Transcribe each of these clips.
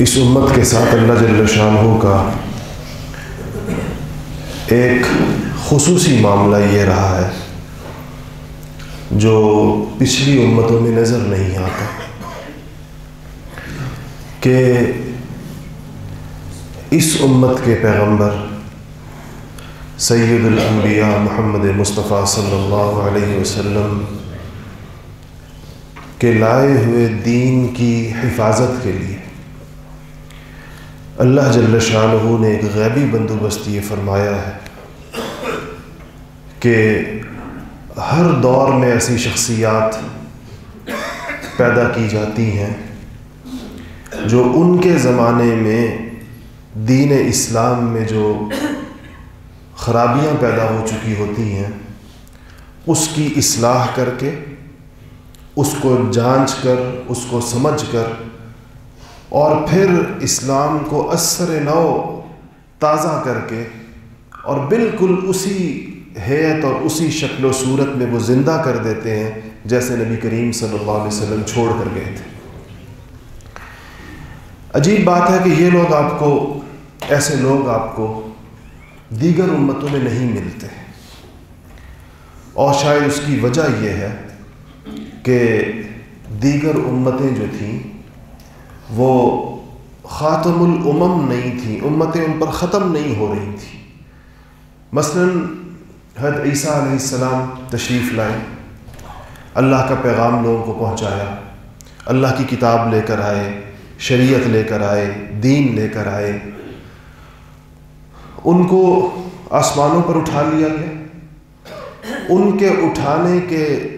اس امت کے ساتھ اللہ جل شاہ کا ایک خصوصی معاملہ یہ رہا ہے جو پچھلی امتوں میں نظر نہیں آتا کہ اس امت کے پیغمبر سید الانبیاء محمد مصطفیٰ صلی اللہ علیہ وسلم کے لائے ہوئے دین کی حفاظت کے لیے اللہ جل شاہ نے ایک غیبی بندوبست یہ فرمایا ہے کہ ہر دور میں ایسی شخصیات پیدا کی جاتی ہیں جو ان کے زمانے میں دین اسلام میں جو خرابیاں پیدا ہو چکی ہوتی ہیں، اس کی اصلاح کر کے، اس کو جانچ کر، اس کو سمجھ کر اور پھر اسلام کو اثر نو تازہ کر کے اور بالکل اسی حیت اور اسی شکل و صورت میں وہ زندہ کر دیتے ہیں، جیسے نبی کریم صلی اللہ علیہ وسلم چھوڑ کر گئے تھے۔ عجیب بات ہے کہ یہ لوگ آپ کو، ایسے لوگ آپ کو دیگر امتوں میں نہیں ملتے۔ اور شاید اس کی وجہ یہ ہے کہ دیگر امتیں جو تھیں وہ خاتم الامم نہیں تھیں امتیں ان پر ختم نہیں ہو رہی تھیں مثلا حد عیسیٰ علیہ السلام تشریف لائے، اللہ کا پیغام لوگوں کو پہنچایا، اللہ کی کتاب لے کر آئے، شریعت لے کر آئے، دین لے کر آئے۔ ان کو آسمانوں پر اٹھا لیا گیا۔ ان کے اٹھانے کے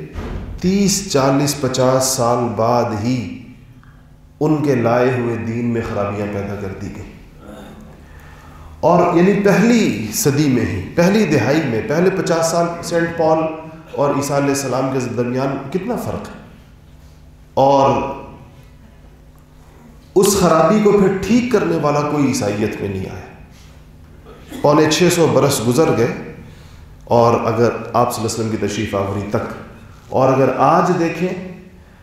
تیس، چالیس، پچاس سال بعد ہی ان کے لائے ہوئے دین میں خرابیاں پیدا کر دی گئیں۔ اور یعنی پہلی صدی میں ہی، پہلی دہائی میں، پہلے پچاس سال سینٹ پال اور عیسیٰ علیہ السلام کے درمیان کتنا فرق ہے؟ اور اس خرابی کو پھر ٹھیک کرنے والا کوئی عیسائیت میں نہیں آیا۔ پونے چھ سو برس گزر گئے اور اگر آپ صلی اللہ علیہ وسلم کی تشریف آوری تک، اور اگر آج دیکھیں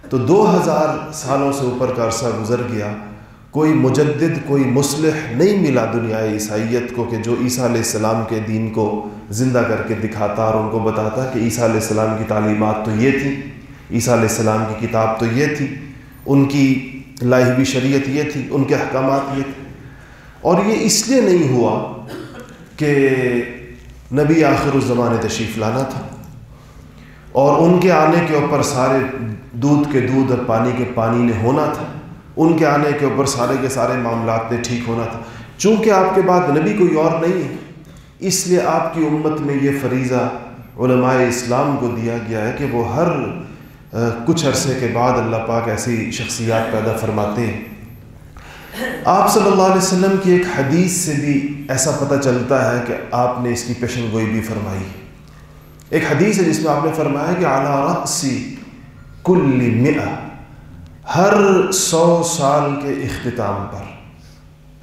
تو دو ہزار سالوں سے اوپر کا عرصہ گزر گیا۔ کوئی مجدد، کوئی مسلح نہیں ملا دنیا عیسائیت کو کہ جو عیسیٰ علیہ السلام کے دین کو زندہ کر کے دکھاتا اور ان کو بتاتا کہ عیسیٰ علیہ السلام کی تعلیمات تو یہ تھی عیسیٰ علیہ السلام کی کتاب تو یہ تھی، ان کی لائی ہوئی شریعت یہ تھی، ان کے احکامات یہ تھے۔ اور یہ اس لیے نہیں ہوا کہ نبی آخر الزمان تشریف لانا تھا۔ اور ان کے آنے کے اوپر سارے دودھ کے دودھ اور پانی کے پانی نے ہونا تھا۔ ان کے آنے کے اوپر سارے کے سارے معاملات نے ٹھیک ہونا تھا۔ چونکہ آپ کے بعد نبی کوئی اور نہیں ہے۔ اس لیے آپ کی امت میں یہ فریضہ علماء اسلام کو دیا گیا ہے کہ وہ ہر کچھ عرصے کے بعد اللہ پاک ایسی شخصیات پیدا فرماتے ہیں۔ آپ صلی اللہ علیہ وسلم کی ایک حدیث سے بھی ایسا پتہ چلتا ہے کہ آپ نے اس کی پیشن گوئی بھی فرمائی۔ ایک حدیث ہے جس میں آپ نے فرمایا کہ اعلیٰ رقصی کل مئہ ہر سو سال کے اختتام پر،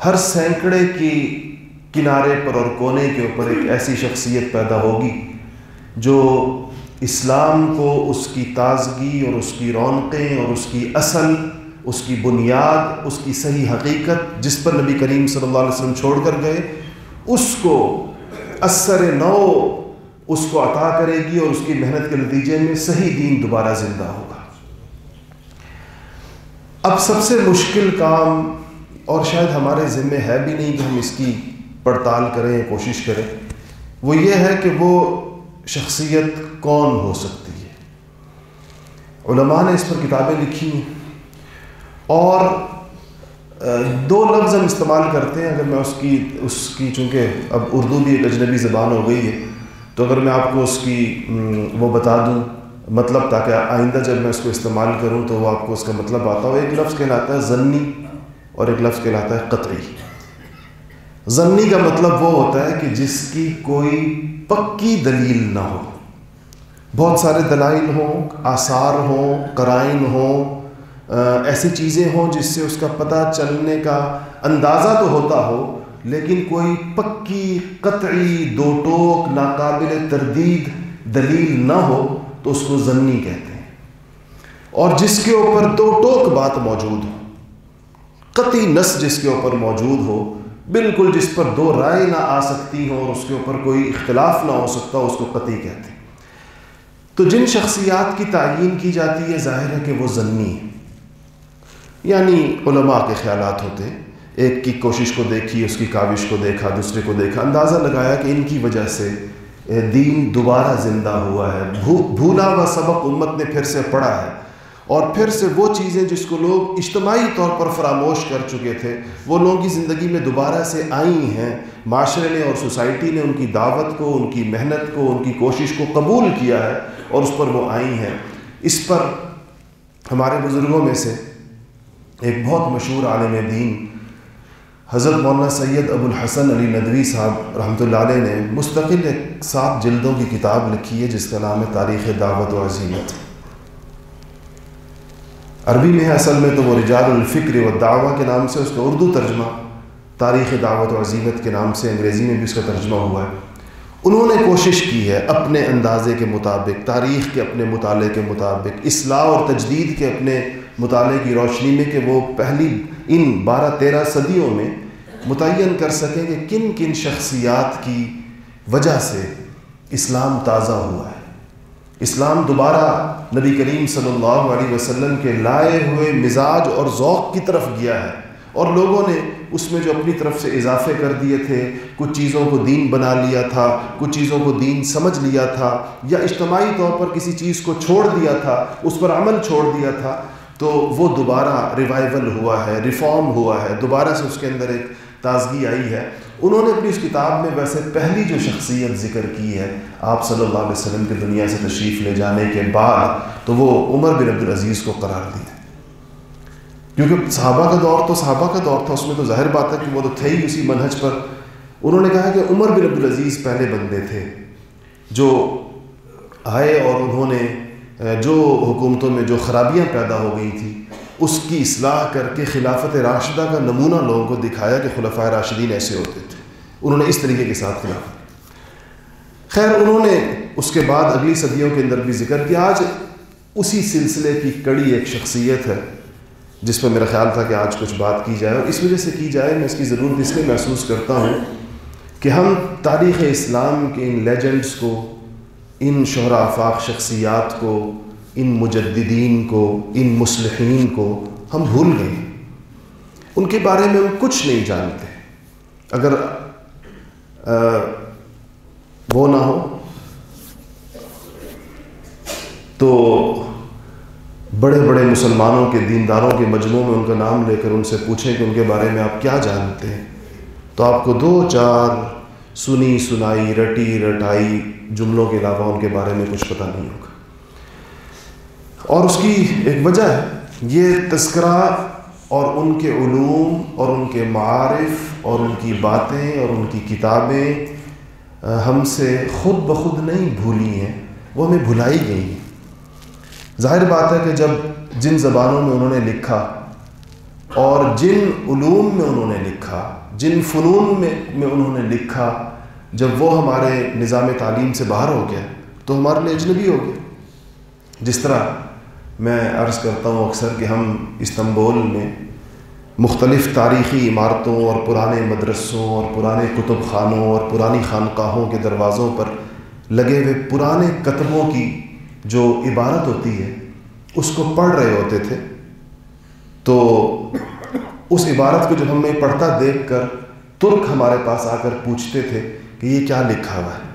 ہر سینکڑے کی کنارے پر اور کونے کے اوپر ایک ایسی شخصیت پیدا ہوگی جو اسلام کو اس کی تازگی اور اس کی رونقیں اور اس کی اصل، اس کی بنیاد، اس کی صحیح حقیقت جس پر نبی کریم صلی اللہ علیہ وسلم چھوڑ کر گئے، اس کو اثر نو اس کو عطا کرے گی اور اس کی محنت کے نتیجے میں صحیح دین دوبارہ زندہ ہوگا۔ اب سب سے مشکل کام اور شاید ہمارے ذمے ہے بھی نہیں کہ ہم اس کی پڑتال کریں کوشش کریں، وہ یہ ہے کہ وہ شخصیت کون ہو سکتی ہے۔ علماء نے اس پر کتابیں لکھی ہیں اور دو لفظ ہم استعمال کرتے ہیں، اگر میں اس کی اس کی، چونکہ اب اردو بھی ایک اجنبی زبان ہو گئی ہے تو اگر میں آپ کو اس کی وہ بتا دوں مطلب تاکہ آئندہ جب میں اس کو استعمال کروں تو وہ آپ کو اس کا مطلب آتا ہو۔ ایک لفظ کہلاتا ہے ضنی اور ایک لفظ کہلاتا ہے قطعی۔ ضنی کا مطلب وہ ہوتا ہے کہ جس کی کوئی پکی دلیل نہ ہو۔ بہت سارے دلائل ہوں، آثار ہوں، قرائن ہوں ایسی چیزیں ہوں جس سے اس کا پتہ چلنے کا اندازہ تو ہوتا ہو لیکن کوئی پکی، قطعی دو ٹوک ناقابل تردید دلیل نہ ہو تو اس کو ضنی کہتے ہیں۔ اور جس کے اوپر دو ٹوک بات موجود ہو، قطعی نس جس کے اوپر موجود ہو، بالکل جس پر دو رائے نہ آ سکتی ہوں اور اس کے اوپر کوئی اختلاف نہ ہو سکتا، اس کو قطعی کہتے ہیں۔ تو جن شخصیات کی تعین کی جاتی ہے، ظاہر ہے کہ وہ ضنی ہے یعنی علماء کے خیالات ہوتے ایک کی کوشش کو دیکھی، اس کی کاوش کو دیکھا، دوسرے کو دیکھا، اندازہ لگایا کہ ان کی وجہ سے دین دوبارہ زندہ ہوا ہے۔ بھولا ہوا سبق امت نے پھر سے پڑھا ہے۔ اور پھر سے وہ چیزیں جس کو لوگ اجتماعی طور پر فراموش کر چکے تھے، وہ لوگوں کی زندگی میں دوبارہ سے آئی ہیں۔ معاشرے نے اور سوسائٹی نے ان کی دعوت کو، ان کی محنت کو، ان کی کوشش کو قبول کیا ہے اور اس پر وہ آئی ہیں۔ اس پر ہمارے بزرگوں میں سے ایک بہت مشہور عالم دین حضرت مولانا سید ابو الحسن علی ندوی صاحب رحمۃ اللہ علیہ نے مستقل ایک سات جلدوں کی کتاب لکھی ہے، جس کا نام ہے تاریخ دعوت و عظیمت عربی میں ہے اصل میں تو وہ رجال الفکر و دعویٰ کے نام سے، اس کا اردو ترجمہ تاریخ دعوت و عظیمت کے نام سے، انگریزی میں بھی اس کا ترجمہ ہوا ہے۔ انہوں نے کوشش کی ہے اپنے اندازے کے مطابق، تاریخ کے اپنے مطالعے کے مطابق، اصلاح اور تجدید کے اپنے مطالعے کی روشنی میں کہ وہ پہلی ان بارہ تیرہ صدیوں میں متعین کر سکیں کہ کن کن شخصیات کی وجہ سے اسلام تازہ ہوا ہے۔ اسلام دوبارہ نبی کریم صلی اللہ علیہ وسلم کے لائے ہوئے مزاج اور ذوق کی طرف گیا ہے اور لوگوں نے اس میں جو اپنی طرف سے اضافے کر دیے تھے، کچھ چیزوں کو دین بنا لیا تھا، کچھ چیزوں کو دین سمجھ لیا تھا یا اجتماعی طور پر کسی چیز کو چھوڑ دیا تھا، اس پر عمل چھوڑ دیا تھا تو وہ دوبارہ ریوائول ہوا ہے ریفارم ہوا ہے۔ دوبارہ سے اس کے اندر ایک تازگی آئی ہے۔ انہوں نے اپنی اس کتاب میں ویسے پہلی جو شخصیت ذکر کی ہے، آپ صلی اللہ علیہ وسلم کے دنیا سے تشریف لے جانے کے بعد تو وہ عمر بن عبدالعزیز کو قرار دیا کیونکہ صحابہ کا دور تو صحابہ کا دور تھا، اس میں تو ظاہر بات ہے کہ وہ تو تھے ہی اسی منہج پر۔ انہوں نے کہا کہ عمر بن عبدالعزیز پہلے بندے تھے جو آئے اور انہوں نے جو حکومتوں میں جو خرابیاں پیدا ہو گئی تھیں، اس کی اصلاح کر کے خلافت راشدہ کا نمونہ لوگوں کو دکھایا کہ خلفۂ راشدین ایسے ہوتے تھے۔ انہوں نے اس طریقے کے ساتھ خلاف خیر، انہوں نے اس کے بعد اگلی صدیوں کے اندر بھی ذکر کیا۔ آج اسی سلسلے کی کڑی ایک شخصیت ہے، جس پہ میرا خیال تھا کہ آج کچھ بات کی جائے۔ اور اس وجہ سے کی جائے، میں اس کی ضرورت اس لیے محسوس کرتا ہوں کہ ہم تاریخ اسلام کے ان لیجنڈس کو ان شہرا آفاق شخصیات کو، ان مجددین کو، ان مسلحین کو ہم بھول گئے ان کے بارے میں ہم کچھ نہیں جانتے۔ اگر وہ نہ ہو، تو بڑے بڑے مسلمانوں کے دینداروں کے مجموع میں ان کا نام لے کر ان سے پوچھیں کہ ان کے بارے میں آپ کیا جانتے ہیں۔ تو آپ کو دو چار سنی، سنائی، رٹی، رٹائی، جملوں کے علاوہ ان کے بارے میں کچھ پتہ نہیں ہوگا۔ اور اس کی ایک وجہ ہے، یہ تذکرہ اور ان کے علوم اور ان کے معارف اور ان کی باتیں اور ان کی کتابیں ہم سے خود بخود نہیں بھولی ہیں، وہ ہمیں بھلائی گئی ہیں۔ ظاہر بات ہے کہ جب جن زبانوں میں انہوں نے لکھا اور جن علوم میں انہوں نے لکھا جن فنون میں میں انہوں نے لکھا، جب وہ ہمارے نظام تعلیم سے باہر ہو گیا، تو ہمارے لیے اجنبی ہو گیا۔ جس طرح میں عرض کرتا ہوں اکثر کہ ہم استنبول میں مختلف تاریخی عمارتوں اور پرانے مدرسوں اور پرانے کتب خانوں اور پرانی خانقاہوں کے دروازوں پر لگے ہوئے پرانے کتبوں کی جو عبارت ہوتی ہے، اس کو پڑھ رہے ہوتے تھے۔ تو اس عبارت کو جب ہمیں پڑھتا دیکھ کر ترک ہمارے پاس آ کر پوچھتے تھے کہ یہ کیا لکھا ہوا ہے۔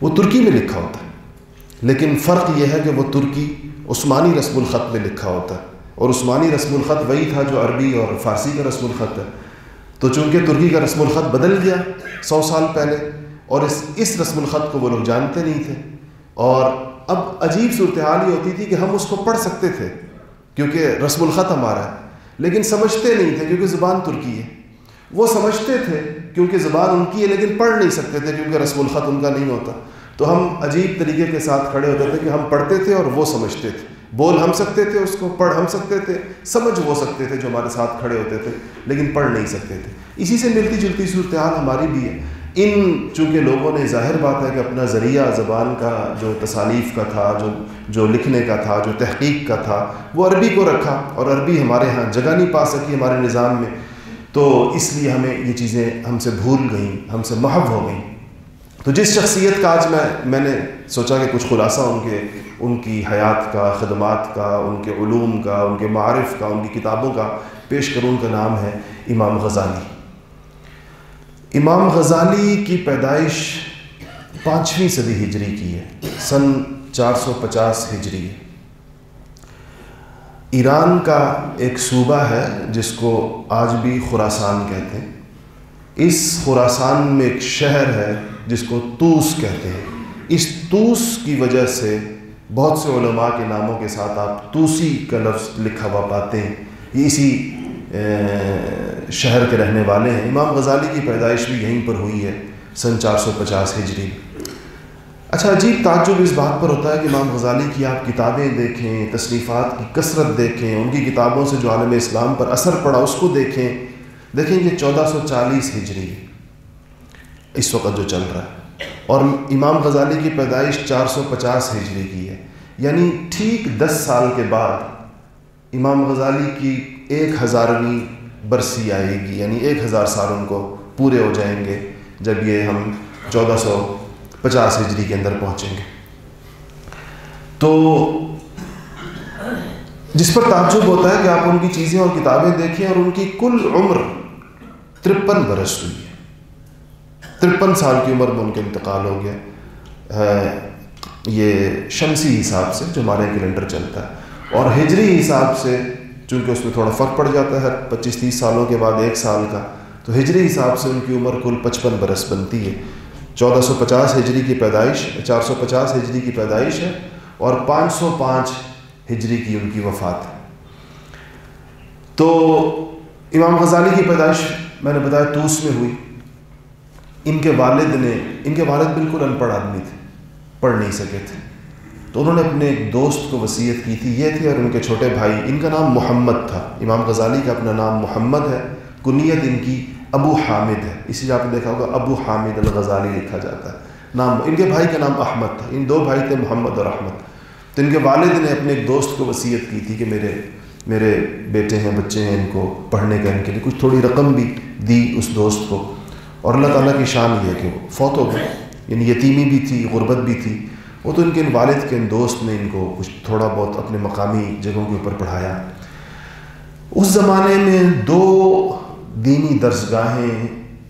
وہ ترکی میں لکھا ہوتا ہے۔ لیکن فرق یہ ہے کہ وہ ترکی عثمانی رسم الخط میں لکھا ہوتا ہے۔ اور عثمانی رسم الخط وہی تھا جو عربی اور فارسی کا رسم الخط ہے۔ تو چونکہ ترکی کا رسم الخط بدل گیا سو سال پہلے، اور اس اس رسم الخط کو وہ لوگ جانتے نہیں تھے۔ اور اب عجیب صورتحال یہ ہوتی تھی کہ ہم اس کو پڑھ سکتے تھے، کیونکہ رسم الخط ہمارا ہے۔ لیکن سمجھتے نہیں تھے کیونکہ زبان ترکی ہے۔ وہ سمجھتے تھے کیونکہ زبان ان کی ہے، لیکن پڑھ نہیں سکتے تھے کیونکہ رسم الخط ان کا نہیں ہوتا۔ تو ہم عجیب طریقے کے ساتھ کھڑے ہوتے تھے کہ ہم پڑھتے تھے اور وہ سمجھتے تھے۔ بول ہم سکتے تھے اس کو، پڑھ ہم سکتے تھے۔ سمجھ وہ سکتے تھے جو ہمارے ساتھ کھڑے ہوتے تھے، لیکن پڑھ نہیں سکتے تھے۔ اسی سے ملتی جلتی صورتحال ہماری بھی ہے۔ ان چونکہ لوگوں نے ظاہر بات ہے کہ اپنا ذریعہ زبان کا جو تصالیف کا تھا، جو جو لکھنے کا تھا، جو تحقیق کا تھا، وہ عربی کو رکھا اور عربی ہمارے ہاں جگہ نہیں پا سکی ہمارے نظام میں۔ تو اس لیے ہمیں یہ چیزیں ہم سے بھول گئیں، ہم سے محو ہو گئیں۔ تو جس شخصیت کا آج میں میں نے سوچا کہ کچھ خلاصہ ان کے، ان کی حیات کا، خدمات کا، ان کے علوم کا، ان کے معرف کا، ان کی کتابوں کا پیش کروں، ان کا نام ہے امام غزالی۔ امام غزالی کی پیدائش پانچویں صدی ہجری کی ہے، سن چار سو پچاس ہجری۔ ہے ایران کا ایک صوبہ ہے جس کو آج بھی خوراسان کہتے ہیں۔ اس خوراسان میں ایک شہر ہے جس کو توس کہتے ہیں۔ اس توس کی وجہ سے بہت سے علماء کے ناموں کے ساتھ آپ توسی کا لفظ لکھا ہوا پاتے ہیں۔ یہ اسی شہر کے رہنے والے ہیں۔ امام غزالی کی پیدائش بھی یہیں پر ہوئی ہے، سن چار سو پچاس ہجری۔ اچھا عجیب تعجب اس بات پر ہوتا ہے کہ امام غزالی کی آپ کتابیں دیکھیں، تصنیفات کی کثرت دیکھیں، ان کی کتابوں سے جو عالم اسلام پر اثر پڑا اس کو دیکھیں۔ دیکھیں یہ چودہ سو چالیس ہجری، اس وقت جو چل رہا ہے۔ اور امام غزالی کی پیدائش چار سو پچاس ہجری کی ہے۔ یعنی ٹھیک دس سال کے بعد امام غزالی کی ایک ہزارویں برسی آئے گی یعنی ایک ہزار سال ان کو پورے ہو جائیں گے جب یہ ہم چودہ سو پچاس ہجری کے اندر پہنچیں گے۔ تو جس پر تعجب ہوتا ہے کہ آپ ان کی چیزیں اور کتابیں دیکھیں اور ان کی کل عمر ترپن برس ہوئی ہے۔ ترپن سال کی عمر میں ان کا انتقال ہو گیا۔ یہ شمسی حساب سے جو ہمارے کیلنڈر چلتا ہے۔ اور ہجری حساب سے چونکہ اس میں تھوڑا فرق پڑ جاتا ہے، پچیس تیس سالوں کے بعد ایک سال کا۔ تو ہجری حساب سے ان کی عمر کل پچپن برس بنتی ہے۔ چودہ سو پچاس ہجری کی پیدائش چار سو پچاس ہجری کی پیدائش ہے اور پانچ سو پانچ ہجری کی ان کی وفات ہے۔ تو امام غزالی کی پیدائش میں نے بتایا توس میں ہوئی۔ ان کے والد نے، ان کے والد بالکل ان پڑھ آدمی تھے، پڑھ نہیں سکے تھے۔ تو انہوں نے اپنے ایک دوست کو وصیت کی تھی، یہ تھی اور ان کے چھوٹے بھائی۔ ان کا نام محمد تھا۔ امام غزالی کا اپنا نام محمد ہے۔ کنیت ان کی ابو حامد ہے۔ اسی لیے آپ نے دیکھا ہوگا، ابو حامد الغزالی لکھا جاتا ہے۔ نام، ان کے بھائی کا نام احمد تھا۔ ان دو بھائی تھے محمد اور احمد۔ تو ان کے والد نے اپنے ایک دوست کو وصیت کی تھی کہ میرے میرے بیٹے ہیں، بچے ہیں، ان کو پڑھنے کا، ان کے لیے کچھ تھوڑی رقم بھی دی اس دوست کو۔ اور اللہ تعالیٰ کی شان یہ ہے کہ وہ فوت ہو گئے۔ یعنی یتیمی بھی تھی، غربت بھی تھی۔ وہ تو ان کے ان والد کے ان دوست نے ان کو کچھ تھوڑا بہت اپنے مقامی جگہوں کے اوپر پڑھایا۔ اس زمانے میں دو دینی درسگاہیں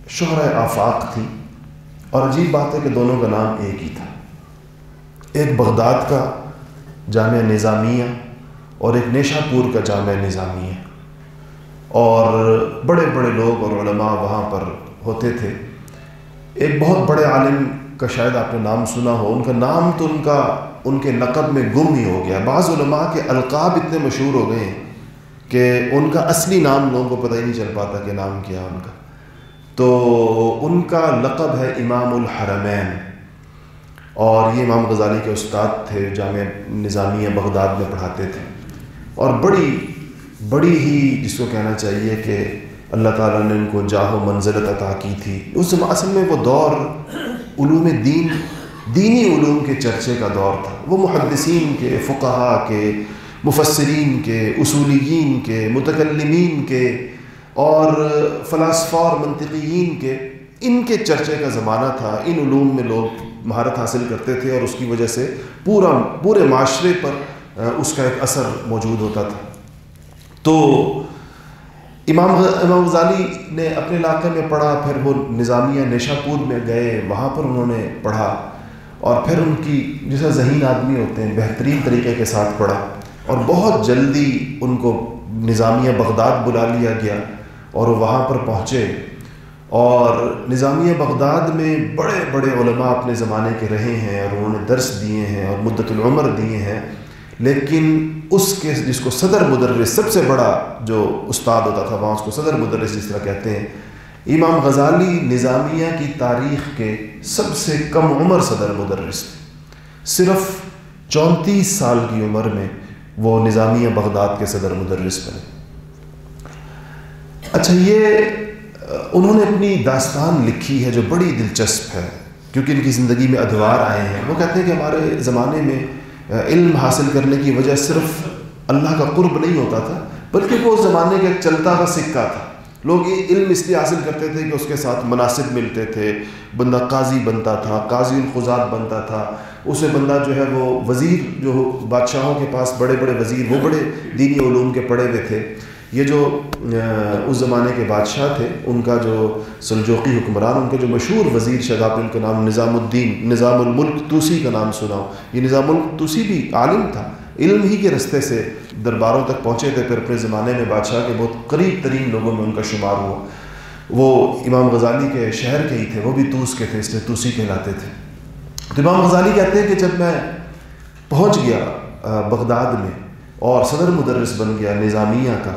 شہر آفاق تھیں اور عجیب بات ہے کہ دونوں کا نام ایک ہی تھا۔ ایک بغداد کا جامعہ نظامیہ اور ایک نیشا پور کا جامعہ نظامیہ۔ اور بڑے بڑے لوگ اور علماء وہاں پر ہوتے تھے۔ ایک بہت بڑے عالم کا شاید آپ نے نام سنا ہو، ان کا نام تو ان کا، ان کے نقب میں گم ہی ہو گیا۔ بعض علماء کے القاب اتنے مشہور ہو گئے ہیں کہ ان کا اصلی نام لوگوں کو پتہ ہی نہیں چل پاتا کہ نام کیا ان کا۔ تو ان کا لقب ہے امام الحرمین۔ اور یہ امام غزالی کے استاد تھے، جامع نظامیہ بغداد میں پڑھاتے تھے۔ اور بڑی بڑی ہی جس کو کہنا چاہیے کہ اللہ تعالیٰ نے ان کو جاہ و منزلت عطا کی تھی۔ اس اصل میں وہ دور علوم دین، دینی علوم کے چرچے کا دور تھا۔ وہ محدثین کے، فقہا کے، مفسرین کے، اصولیین کے، متکلمین کے اور فلاسفہ اور منطقین کے۔ ان کے چرچے کا زمانہ تھا۔ ان علوم میں لوگ مہارت حاصل کرتے تھے اور اس کی وجہ سے پورا، پورے معاشرے پر اس کا ایک اثر موجود ہوتا تھا۔ تو امام امام غزالی نے اپنے علاقے میں پڑھا، پھر وہ نظامیہ نیشا پور میں گئے، وہاں پر انہوں نے پڑھا اور پھر ان کی جیسا ذہین آدمی ہوتے ہیں، بہترین طریقے کے ساتھ پڑھا اور بہت جلدی ان کو نظامیہ بغداد بلا لیا گیا اور وہ وہاں پر پہنچے اور نظامیہ بغداد میں بڑے بڑے علماء اپنے زمانے کے رہے ہیں اور انہوں نے درس دیے ہیں اور مدت العمر دیے ہیں۔ لیکن اس کے جس کو صدر مدرس سب سے بڑا جو استاد ہوتا تھا، وہاں اس کو صدر مدرس جس طرح کہتے ہیں، امام غزالی نظامیہ کی تاریخ کے سب سے کم عمر صدر مدرس۔ صرف چونتیس سال کی عمر میں وہ نظامیہ بغداد کے صدر مدرس بنے۔ اچھا یہ انہوں نے اپنی داستان لکھی ہے جو بڑی دلچسپ ہے، کیونکہ ان کی زندگی میں ادوار آئے ہیں۔ وہ کہتے ہیں کہ ہمارے زمانے میں علم حاصل کرنے کی وجہ صرف اللہ کا قرب نہیں ہوتا تھا، بلکہ وہ اس زمانے کا ایک چلتا ہوا سکہ تھا۔ لوگ یہ علم اس لیے حاصل کرتے تھے کہ اس کے ساتھ مناسب ملتے تھے، بندہ قاضی بنتا تھا، قاضی الخذات بنتا تھا۔ اسے بندہ جو ہے وہ وزیر جو بادشاہوں کے پاس بڑے بڑے وزیر، وہ بڑے دینی علوم کے پڑھے ہوئے تھے۔ یہ جو اس زمانے کے بادشاہ تھے، ان کا جو سلجوقی حکمران، ان کے جو مشہور وزیر شاید آپ ان کا نام نظام الدین، نظام الملک توسی کا نام سنا یہ نظام الملک توسی بھی عالم تھا، علم ہی کے رستے سے درباروں تک پہنچے تھے، پھر اپنے زمانے میں بادشاہ کے بہت قریب ترین لوگوں میں ان کا شمار ہوا۔ وہ امام غزالی کے شہر کے ہی تھے، وہ بھی توس کے تھے، اس لیے توسی کہلاتے تھے۔ تو امام غزالی کہتے ہیں کہ جب میں پہنچ گیا بغداد میں اور صدر مدرس بن گیا، نظامیہ کا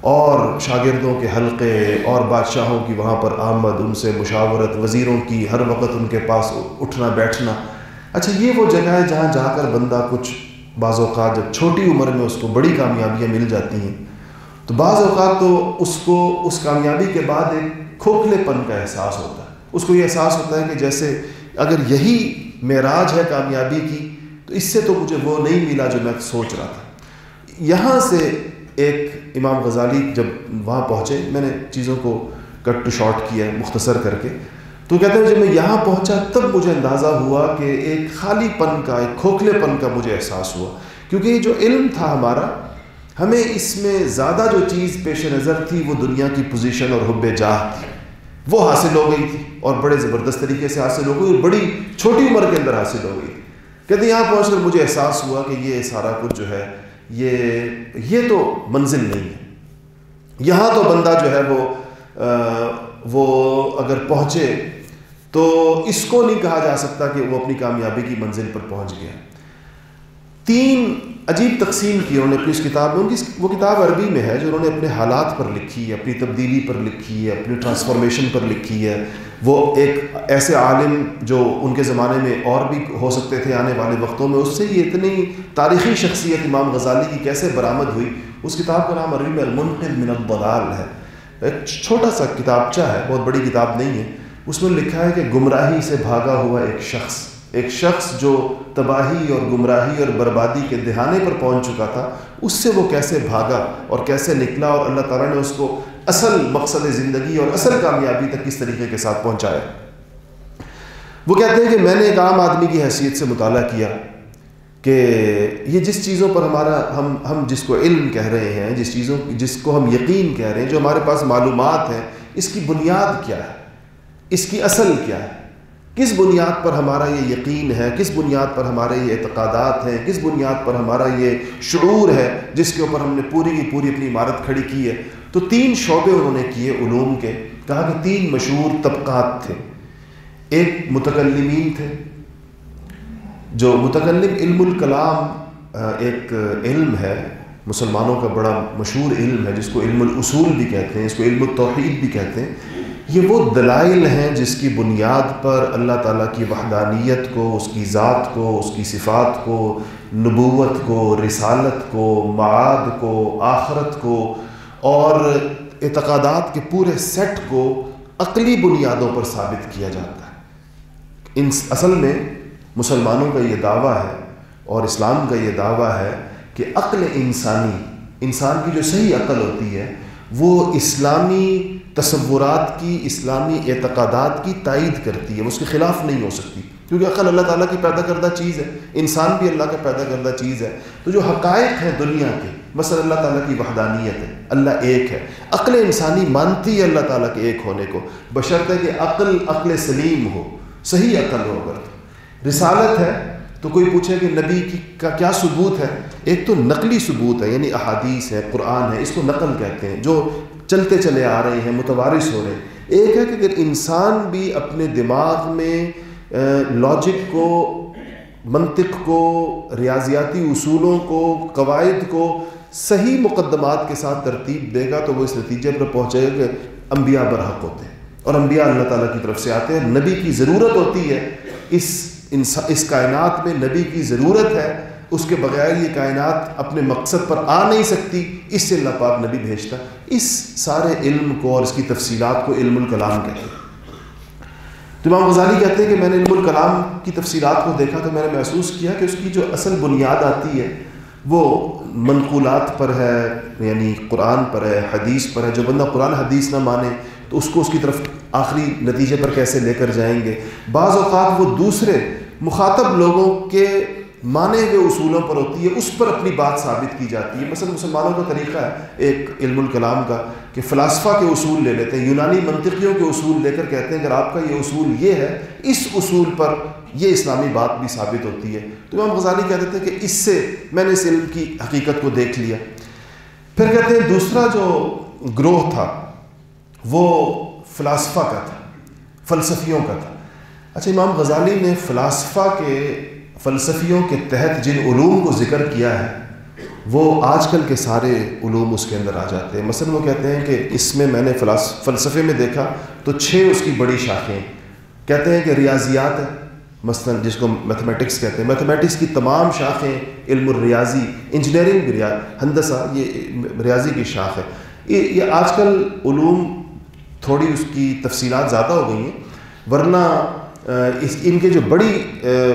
اور شاگردوں کے حلقے اور بادشاہوں کی وہاں پر آمد، ان سے مشاورت، وزیروں کی ہر وقت ان کے پاس اٹھنا، بیٹھنا۔ اچھا یہ وہ جگہ ہے جہاں جا کر بندہ کچھ بعض اوقات جب چھوٹی عمر میں اس کو بڑی کامیابیاں مل جاتی ہیں، تو بعض اوقات تو اس کو، اس کامیابی کے بعد ایک کھوکھلے پن کا احساس ہوتا ہے۔ اس کو یہ احساس ہوتا ہے کہ جیسے اگر یہی معراج ہے کامیابی کی، تو اس سے تو مجھے وہ نہیں ملا جو میں سوچ رہا تھا۔ یہاں سے ایک امام غزالی جب وہاں پہنچے، میں نے چیزوں کو کٹ ٹو شارٹ کیا، مختصر کر کے۔ تو کہتے ہیں، جب میں یہاں پہنچا، تب مجھے اندازہ ہوا کہ ایک خالی پن کا، ایک کھوکھلے پن کا مجھے احساس ہوا۔ کیونکہ یہ جو علم تھا ہمارا، ہمیں اس میں زیادہ جو چیز پیش نظر تھی، وہ دنیا کی پوزیشن اور حب جاہ تھی۔ وہ حاصل ہو گئی تھی اور بڑے زبردست طریقے سے حاصل ہو گئی اور بڑی چھوٹی عمر کے اندر حاصل ہو گئی۔ کہتے ہیں، یہاں پہنچ کر مجھے احساس ہوا کہ یہ سارا کچھ جو ہے یہ یہ تو منزل نہیں ہے۔ یہاں تو بندہ جو ہے وہ وہ اگر پہنچے تو اس کو نہیں کہا جا سکتا کہ وہ اپنی کامیابی کی منزل پر پہنچ گیا۔ تین عجیب تقسیم کی انہوں نے اپنی اس کتاب میں۔ ان کی وہ کتاب عربی میں ہے جو انہوں نے اپنے حالات پر لکھی ہے، اپنی تبدیلی پر لکھی ہے، اپنی ٹرانسفارمیشن پر لکھی ہے۔ وہ ایک ایسے عالم جو ان کے زمانے میں اور بھی ہو سکتے تھے آنے والے وقتوں میں، اس سے یہ اتنی تاریخی شخصیت امام غزالی کی کیسے برآمد ہوئی؟ اس کتاب کا نام عربی میں المنقل من الضلال ہے۔ ایک چھوٹا سا کتابچہ ہے، بہت بڑی کتاب نہیں ہے۔ اس میں لکھا ہے کہ گمراہی سے بھاگا ہوا ایک شخص ایک شخص جو تباہی اور گمراہی اور بربادی کے دہانے پر پہنچ چکا تھا، اس سے وہ کیسے بھاگا اور کیسے نکلا؟ اور اللہ تعالیٰ نے اس کو اصل مقصد زندگی اور اصل کامیابی تک کس طریقے کے ساتھ پہنچایا وہ کہتے ہیں کہ میں نے ایک عام آدمی کی حیثیت سے مطالعہ کیا کہ یہ جس چیزوں پر ہمارا ہم ہم جس کو علم کہہ رہے ہیں، جس چیزوں جس کو ہم یقین کہہ رہے ہیں، جو ہمارے پاس معلومات ہیں، اس کی بنیاد کیا ہے؟ اس کی اصل کیا ہے؟ کس بنیاد پر ہمارا یہ یقین ہے؟ کس بنیاد پر ہمارے یہ اعتقادات ہیں؟ کس بنیاد پر ہمارا یہ شعور ہے جس کے اوپر ہم نے پوری کی پوری اپنی عمارت کھڑی کی ہے؟ تو تین شعبے انہوں نے کیے علوم کے۔ کہا کہ تین مشہور طبقات تھے۔ ایک متکلمین تھے، جو متکلم علم الکلام ایک علم ہے۔ مسلمانوں کا بڑا مشہور علم ہے، جس کو علم الاصول بھی کہتے ہیں، اس کو علم التوحید بھی کہتے ہیں۔ یہ وہ دلائل ہیں جس کی بنیاد پر اللہ تعالیٰ کی وحدانیت کو، اس کی ذات کو، اس کی صفات کو، نبوت کو، رسالت کو، معاد کو، آخرت کو اور اعتقادات کے پورے سیٹ کو عقلی بنیادوں پر ثابت کیا جاتا ہے۔ ان اصل میں مسلمانوں کا یہ دعویٰ ہے اور اسلام کا یہ دعویٰ ہے کہ عقل انسانی، انسان کی جو صحیح عقل ہوتی ہے، وہ اسلامی تصورات کی، اسلامی اعتقادات کی تائید کرتی ہے۔ اس کے خلاف نہیں ہو سکتی۔ کیونکہ عقل اللہ تعالیٰ کی پیدا کردہ چیز ہے۔ انسان بھی اللہ کا پیدا کردہ چیز ہے۔ تو جو حقائق ہیں دنیا کے بس اللہ تعالیٰ کی وحدانیت ہے، اللہ ایک ہے۔ عقل انسانی مانتی ہے اللہ تعالیٰ کے ایک ہونے کو، بشرط ہے کہ عقل عقل سلیم ہو، صحیح عقل ہو اگر۔ رسالت ہے تو کوئی پوچھے کہ نبی کی کا کیا ثبوت ہے؟ ایک تو نقلی ثبوت ہے یعنی احادیث ہے، قرآن ہے، اس کو نقل کہتے ہیں، جو چلتے چلے آ رہے ہیں، متوارث ہو رہے ہیں۔ ایک ہے کہ اگر انسان بھی اپنے دماغ میں لاجک کو، منطق کو، ریاضیاتی اصولوں کو، قواعد کو صحیح مقدمات کے ساتھ ترتیب دے گا تو وہ اس نتیجے پر پہنچے گا کہ انبیاء برحق ہوتے ہیں اور انبیاء اللہ تعالیٰ کی طرف سے آتے ہیں۔ نبی کی ضرورت ہوتی ہے۔ اس اس کائنات میں نبی کی ضرورت ہے۔ اس کے بغیر یہ کائنات اپنے مقصد پر آ نہیں سکتی۔ اس سے اللہ پاک نبی بھیجتا۔ اس سارے علم کو اور اس کی تفصیلات کو علم الکلام کہتے ہیں۔ تو امام غزالی کہتے ہیں کہ میں نے علم الکلام کی تفصیلات کو دیکھا تو میں نے محسوس کیا کہ اس کی جو اصل بنیاد آتی ہے وہ منقولات پر ہے یعنی قرآن پر ہے، حدیث پر ہے، جو بندہ قرآن حدیث نہ مانے تو اس کو اس کی طرف آخری نتیجے پر کیسے لے کر جائیں گے؟ بعض اوقات وہ دوسرے مخاطب لوگوں کے مانے ہوئے اصولوں پر ہوتی ہے، اس پر اپنی بات ثابت کی جاتی ہے۔ مثلا مسلمانوں کا طریقہ ہے، ایک علم الکلام کا، کہ فلاسفہ کے اصول لے لیتے ہیں، یونانی منطقیوں کے اصول لے کر کہتے ہیں، اگر آپ کا یہ اصول یہ ہے، اس اصول پر یہ اسلامی بات بھی ثابت ہوتی ہے۔ تو امام غزالی کہتے تھے کہ اس سے میں نے اس علم کی حقیقت کو دیکھ لیا۔ پھر کہتے ہیں، دوسرا جو گروہ تھا، وہ فلاسفہ کا تھا، فلسفیوں کا تھا۔ اچھا امام غزالی نے فلاسفہ کے فلسفیوں کے تحت جن علوم کو ذکر کیا ہے، وہ آج کل کے سارے علوم اس کے اندر آ جاتے ہیں۔ مثلا وہ کہتے ہیں کہ اس میں میں نے فلسفے میں دیکھا تو چھ اس کی بڑی شاخیں کہتے ہیں کہ ریاضیات ہے مثلا جس کو میتھمیٹکس کہتے ہیں۔ میتھمیٹکس کی تمام شاخیں علم الریاضی انجینئرنگ بھی ہندسہ، یہ ریاضی کی شاخ ہے۔ یہ آج کل علوم تھوڑی اس کی تفصیلات زیادہ ہو گئی ہیں۔ ورنہ اس ان کے جو بڑی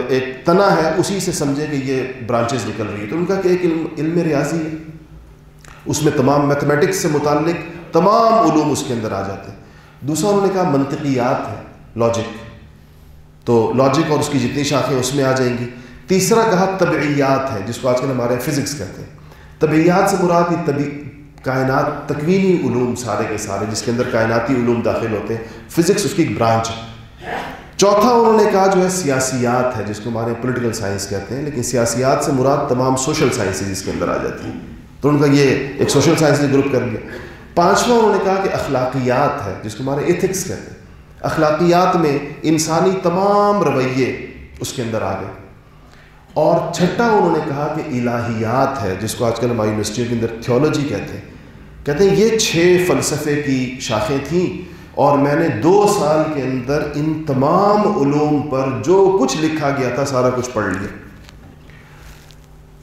ایک تنا ہے، اسی سے سمجھے کہ یہ برانچز نکل رہی ہے تو ان کا کہ ایک علم علم ریاضی ہے۔ اس میں تمام میتھمیٹکس سے متعلق تمام علوم اس کے اندر آ جاتے ہیں۔ دوسرا، انہوں نے کہا منطقیات ہے لاجک تو لاجک اور اس کی جتنی شاخیں اس میں آ جائیں گی۔ تیسرا، کہا طبعیات ہے، جس کو آج کل ہمارے فزکس کہتے ہیں۔ طبعیات سے مراد یہ طبی، کائنات تکوینی علوم سارے کے سارے، جس کے اندر کائناتی علوم داخل ہوتے ہیں۔ فزکس اس کی ایک برانچ ہے۔ چوتھا انہوں نے کہا جو ہے سیاسیات ہے، جس کو ہمارے پولیٹیکل سائنس کہتے ہیں، لیکن سیاسیات سے مراد تمام سوشل سائنسز اس کے اندر آ جاتی ہیں۔ تو ان کا یہ ایک سوشل سائنس گروپ کر لیا پانچواں انہوں نے کہا کہ اخلاقیات ہے، جس کو ہمارے ایتھکس کہتے ہیں۔ اخلاقیات میں انسانی تمام رویے اس کے اندر آ گئے۔ اور چھٹا انہوں نے کہا کہ الہیات ہے، جس کو آج کل ہماری یونیورسٹیوں کے اندر تھیولوجی کہتے ہیں۔ کہتے ہیں یہ چھ فلسفے کی شاخیں تھیں۔ اور میں نے دو سال کے اندر ان تمام علوم پر جو کچھ لکھا گیا تھا سارا کچھ پڑھ لیا۔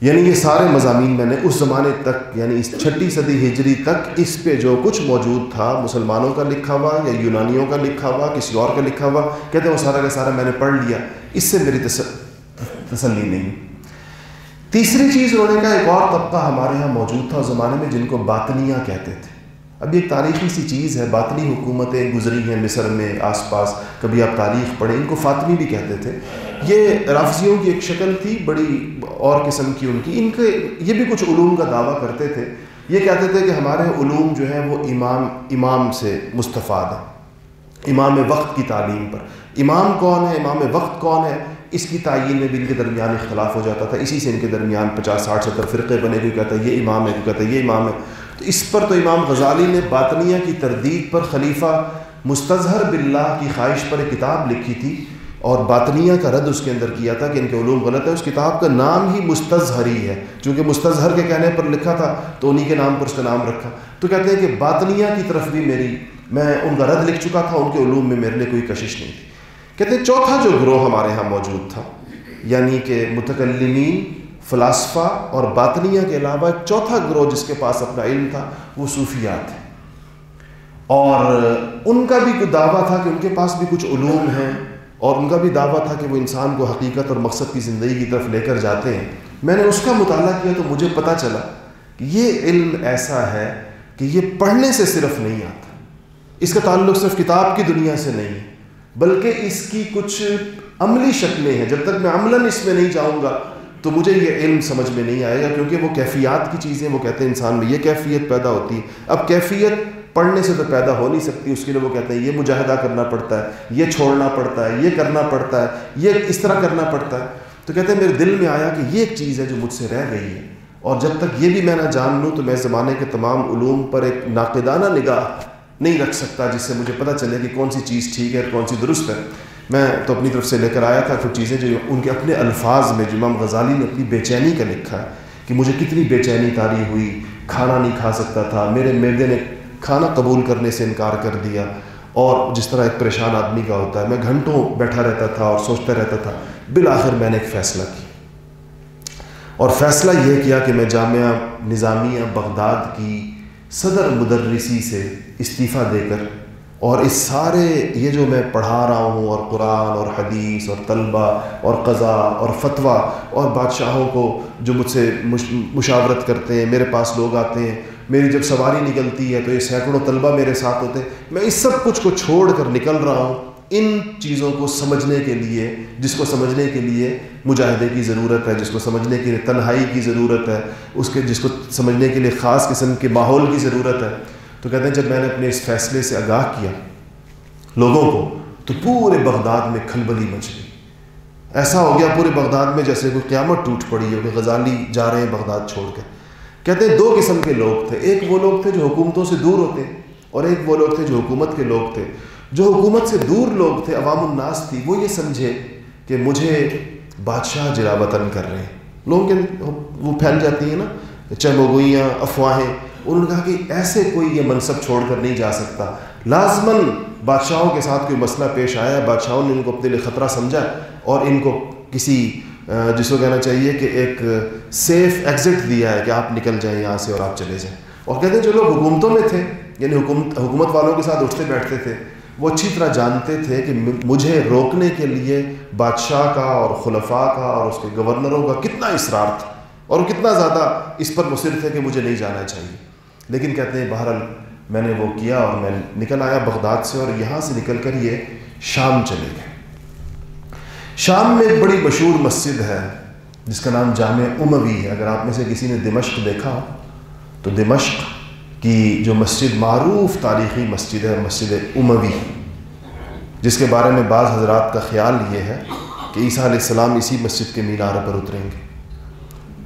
یعنی یہ سارے مضامین میں نے اس زمانے تک یعنی اس چھٹی صدی ہجری تک اس پہ جو کچھ موجود تھا، مسلمانوں کا لکھا ہوا یا یونانیوں کا لکھا ہوا، کسی اور کا لکھا ہوا، کہتے ہیں وہ سارا کا سارا میں نے پڑھ لیا۔ اس سے میری تسلی نہیں۔ تیسری چیز انہوں نے کہا، ایک اور طبقہ ہمارے یہاں موجود تھا، اس زمانے میں جن کو باطنیاں کہتے تھے۔ اب ایک تاریخی سی چیز ہے، باطنی حکومتیں گزری ہیں مصر میں، آس پاس، کبھی آپ تاریخ پڑھیں، ان کو فاطمی بھی کہتے تھے۔ یہ رافضیوں کی ایک شکل تھی، بڑی اور قسم کی ان کی۔ ان کے، یہ بھی کچھ علوم کا دعویٰ کرتے تھے۔ یہ کہتے تھے کہ ہمارے علوم جو ہیں، وہ امام امام سے مستفاد ہیں۔ امام وقت کی تعلیم پر۔ امام کون ہے؟ امام وقت کون ہے؟ اس کی تعین میں بھی ان کے درمیان اختلاف ہو جاتا تھا۔ اسی سے ان کے درمیان پچاس، ساٹھ، ستر فرقے بنے ہوئے کہتا ہے یہ امام ہے کوئی کہتا ہے یہ امام ہے۔ تو اس پر تو امام غزالی نے باطنیہ کی تردید پر خلیفہ مستظہر باللہ کی خواہش پر ایک کتاب لکھی تھی اور باطنیہ کا رد اس کے اندر کیا تھا کہ ان کے علوم غلط ہے اس کتاب کا نام ہی مستظہری ہے۔ چونکہ مستظہر کے کہنے پر لکھا تھا، تو انہی کے نام پر اس کا نام رکھا۔ تو کہتے ہیں کہ باطنیہ کی طرف بھی میری، میں ان کا رد لکھ چکا تھا، ان کے علوم میں میرے لیے کوئی کشش نہیں تھی۔ کہتے ہیں، چوتھا جو گروہ ہمارے یہاں موجود تھا یعنی کہ متکلمین فلاسفہ اور باطنیہ کے علاوہ چوتھا گروہ جس کے پاس اپنا علم تھا، وہ صوفیات ہے اور ان کا بھی کوئی دعویٰ تھا کہ ان کے پاس بھی کچھ علوم ہیں اور ان کا بھی دعویٰ تھا کہ وہ انسان کو حقیقت اور مقصد کی زندگی کی طرف لے کر جاتے ہیں۔ میں نے اس کا مطالعہ کیا تو مجھے پتہ چلا کہ یہ علم ایسا ہے کہ یہ پڑھنے سے صرف نہیں آتا۔ اس کا تعلق صرف کتاب کی دنیا سے نہیں ہے بلکہ اس کی کچھ عملی شکلیں ہیں۔ جب تک میں عملاً اس میں نہیں جاؤں گا تو مجھے یہ علم سمجھ میں نہیں آئے گا کیونکہ وہ کیفیات کی چیزیں وہ کہتے ہیں انسان میں یہ کیفیت پیدا ہوتی ہے۔ اب کیفیت پڑھنے سے تو پیدا ہو نہیں سکتی، اس کے لیے وہ کہتے ہیں یہ مجاہدہ کرنا پڑتا ہے، یہ چھوڑنا پڑتا ہے، یہ کرنا پڑتا ہے، یہ اس طرح کرنا پڑتا ہے۔ تو کہتے ہیں میرے دل میں آیا کہ یہ ایک چیز ہے جو مجھ سے رہ گئی ہے۔ اور جب تک یہ بھی میں نہ جان لوں تو میں زمانے کے تمام علوم پر ایک ناقدانہ نگاہ نہیں رکھ سکتا جس سے مجھے پتہ چلے کہ کون سی چیز ٹھیک ہے کون سی درست ہے۔ میں تو اپنی طرف سے لے کر آیا تھا کچھ چیزیں جو ان کے اپنے الفاظ میں جو امام غزالی نے اپنی بے چینی کا لکھا ہے کہ مجھے کتنی بے چینی تاری ہوئی، کھانا نہیں کھا سکتا تھا، میرے میدے نے کھانا قبول کرنے سے انکار کر دیا اور جس طرح ایک پریشان آدمی کا ہوتا ہے، میں گھنٹوں بیٹھا رہتا تھا اور سوچتا رہتا تھا، بالآخر میں نے ایک فیصلہ کیا۔ اور فیصلہ یہ کیا کہ میں جامعہ نظامیہ بغداد کی صدر مدرسی سے استعفیٰ دے کر اور اس سارے یہ جو میں پڑھا رہا ہوں اور قرآن اور حدیث اور طلبہ اور قضا اور فتویٰ اور بادشاہوں کو جو مجھ سے مشاورت کرتے ہیں، میرے پاس لوگ آتے ہیں، میری جب سواری نکلتی ہے تو یہ سینکڑوں طلبہ میرے ساتھ ہوتے ہیں، میں اس سب کچھ کو چھوڑ کر نکل رہا ہوں ان چیزوں کو سمجھنے کے لیے، جس کو سمجھنے کے لیے مجاہدے کی ضرورت ہے، جس کو سمجھنے کے لیے تنہائی کی ضرورت ہے، اس کے، جس کو سمجھنے کے لیے خاص قسم کے ماحول کی ضرورت ہے۔ تو کہتے ہیں جب میں نے اپنے اس فیصلے سے آگاہ کیا لوگوں کو، تو پورے بغداد میں کھلبلی مچ گئی۔ ایسا ہو گیا پورے بغداد میں جیسے کوئی قیامت ٹوٹ پڑی ہو کہ غزالی جا رہے ہیں بغداد چھوڑ کے۔ کہتے ہیں دو قسم کے لوگ تھے، ایک وہ لوگ تھے جو حکومتوں سے دور ہوتے اور ایک وہ لوگ تھے جو حکومت کے لوگ تھے۔ جو حکومت سے دور لوگ تھے، عوام الناس تھی، وہ یہ سمجھے کہ مجھے بادشاہ جلا وطن کر رہے ہیں۔ لوگوں کے وہ پھیل جاتی ہیں نا چموگوئیاں افواہیں انہوں نے کہا کہ ایسے کوئی یہ منصب چھوڑ کر نہیں جا سکتا۔ لازماً بادشاہوں کے ساتھ کوئی مسئلہ پیش آیا، بادشاہوں نے ان کو اپنے لیے خطرہ سمجھا اور ان کو کسی جس کو کہنا چاہیے کہ ایک سیف ایگزٹ دیا ہے کہ آپ نکل جائیں یہاں سے اور آپ چلے جائیں۔ اور کہتے ہیں جو لوگ حکومتوں میں تھے یعنی حکومت حکومت والوں کے ساتھ اٹھتے بیٹھتے تھے، وہ اچھی طرح جانتے تھے کہ مجھے روکنے کے لیے بادشاہ کا اور خلفاء کا اور اس کے گورنروں کا کتنا اصرار تھا اور کتنا زیادہ اس پر مصر تھے کہ مجھے نہیں جانا چاہیے۔ لیکن کہتے ہیں بہرحال میں نے وہ کیا اور میں نکل آیا بغداد سے اور یہاں سے نکل کر یہ شام چلے گئے۔ شام میں ایک بڑی مشہور مسجد ہے جس کا نام جامع اموی ہے۔ اگر آپ میں سے کسی نے دمشق دیکھا تو دمشق کی جو مسجد معروف تاریخی مسجد ہے، مسجد اموی جس کے بارے میں بعض حضرات کا خیال یہ ہے کہ عیسیٰ علیہ السلام اسی مسجد کے مینار پر اتریں گے۔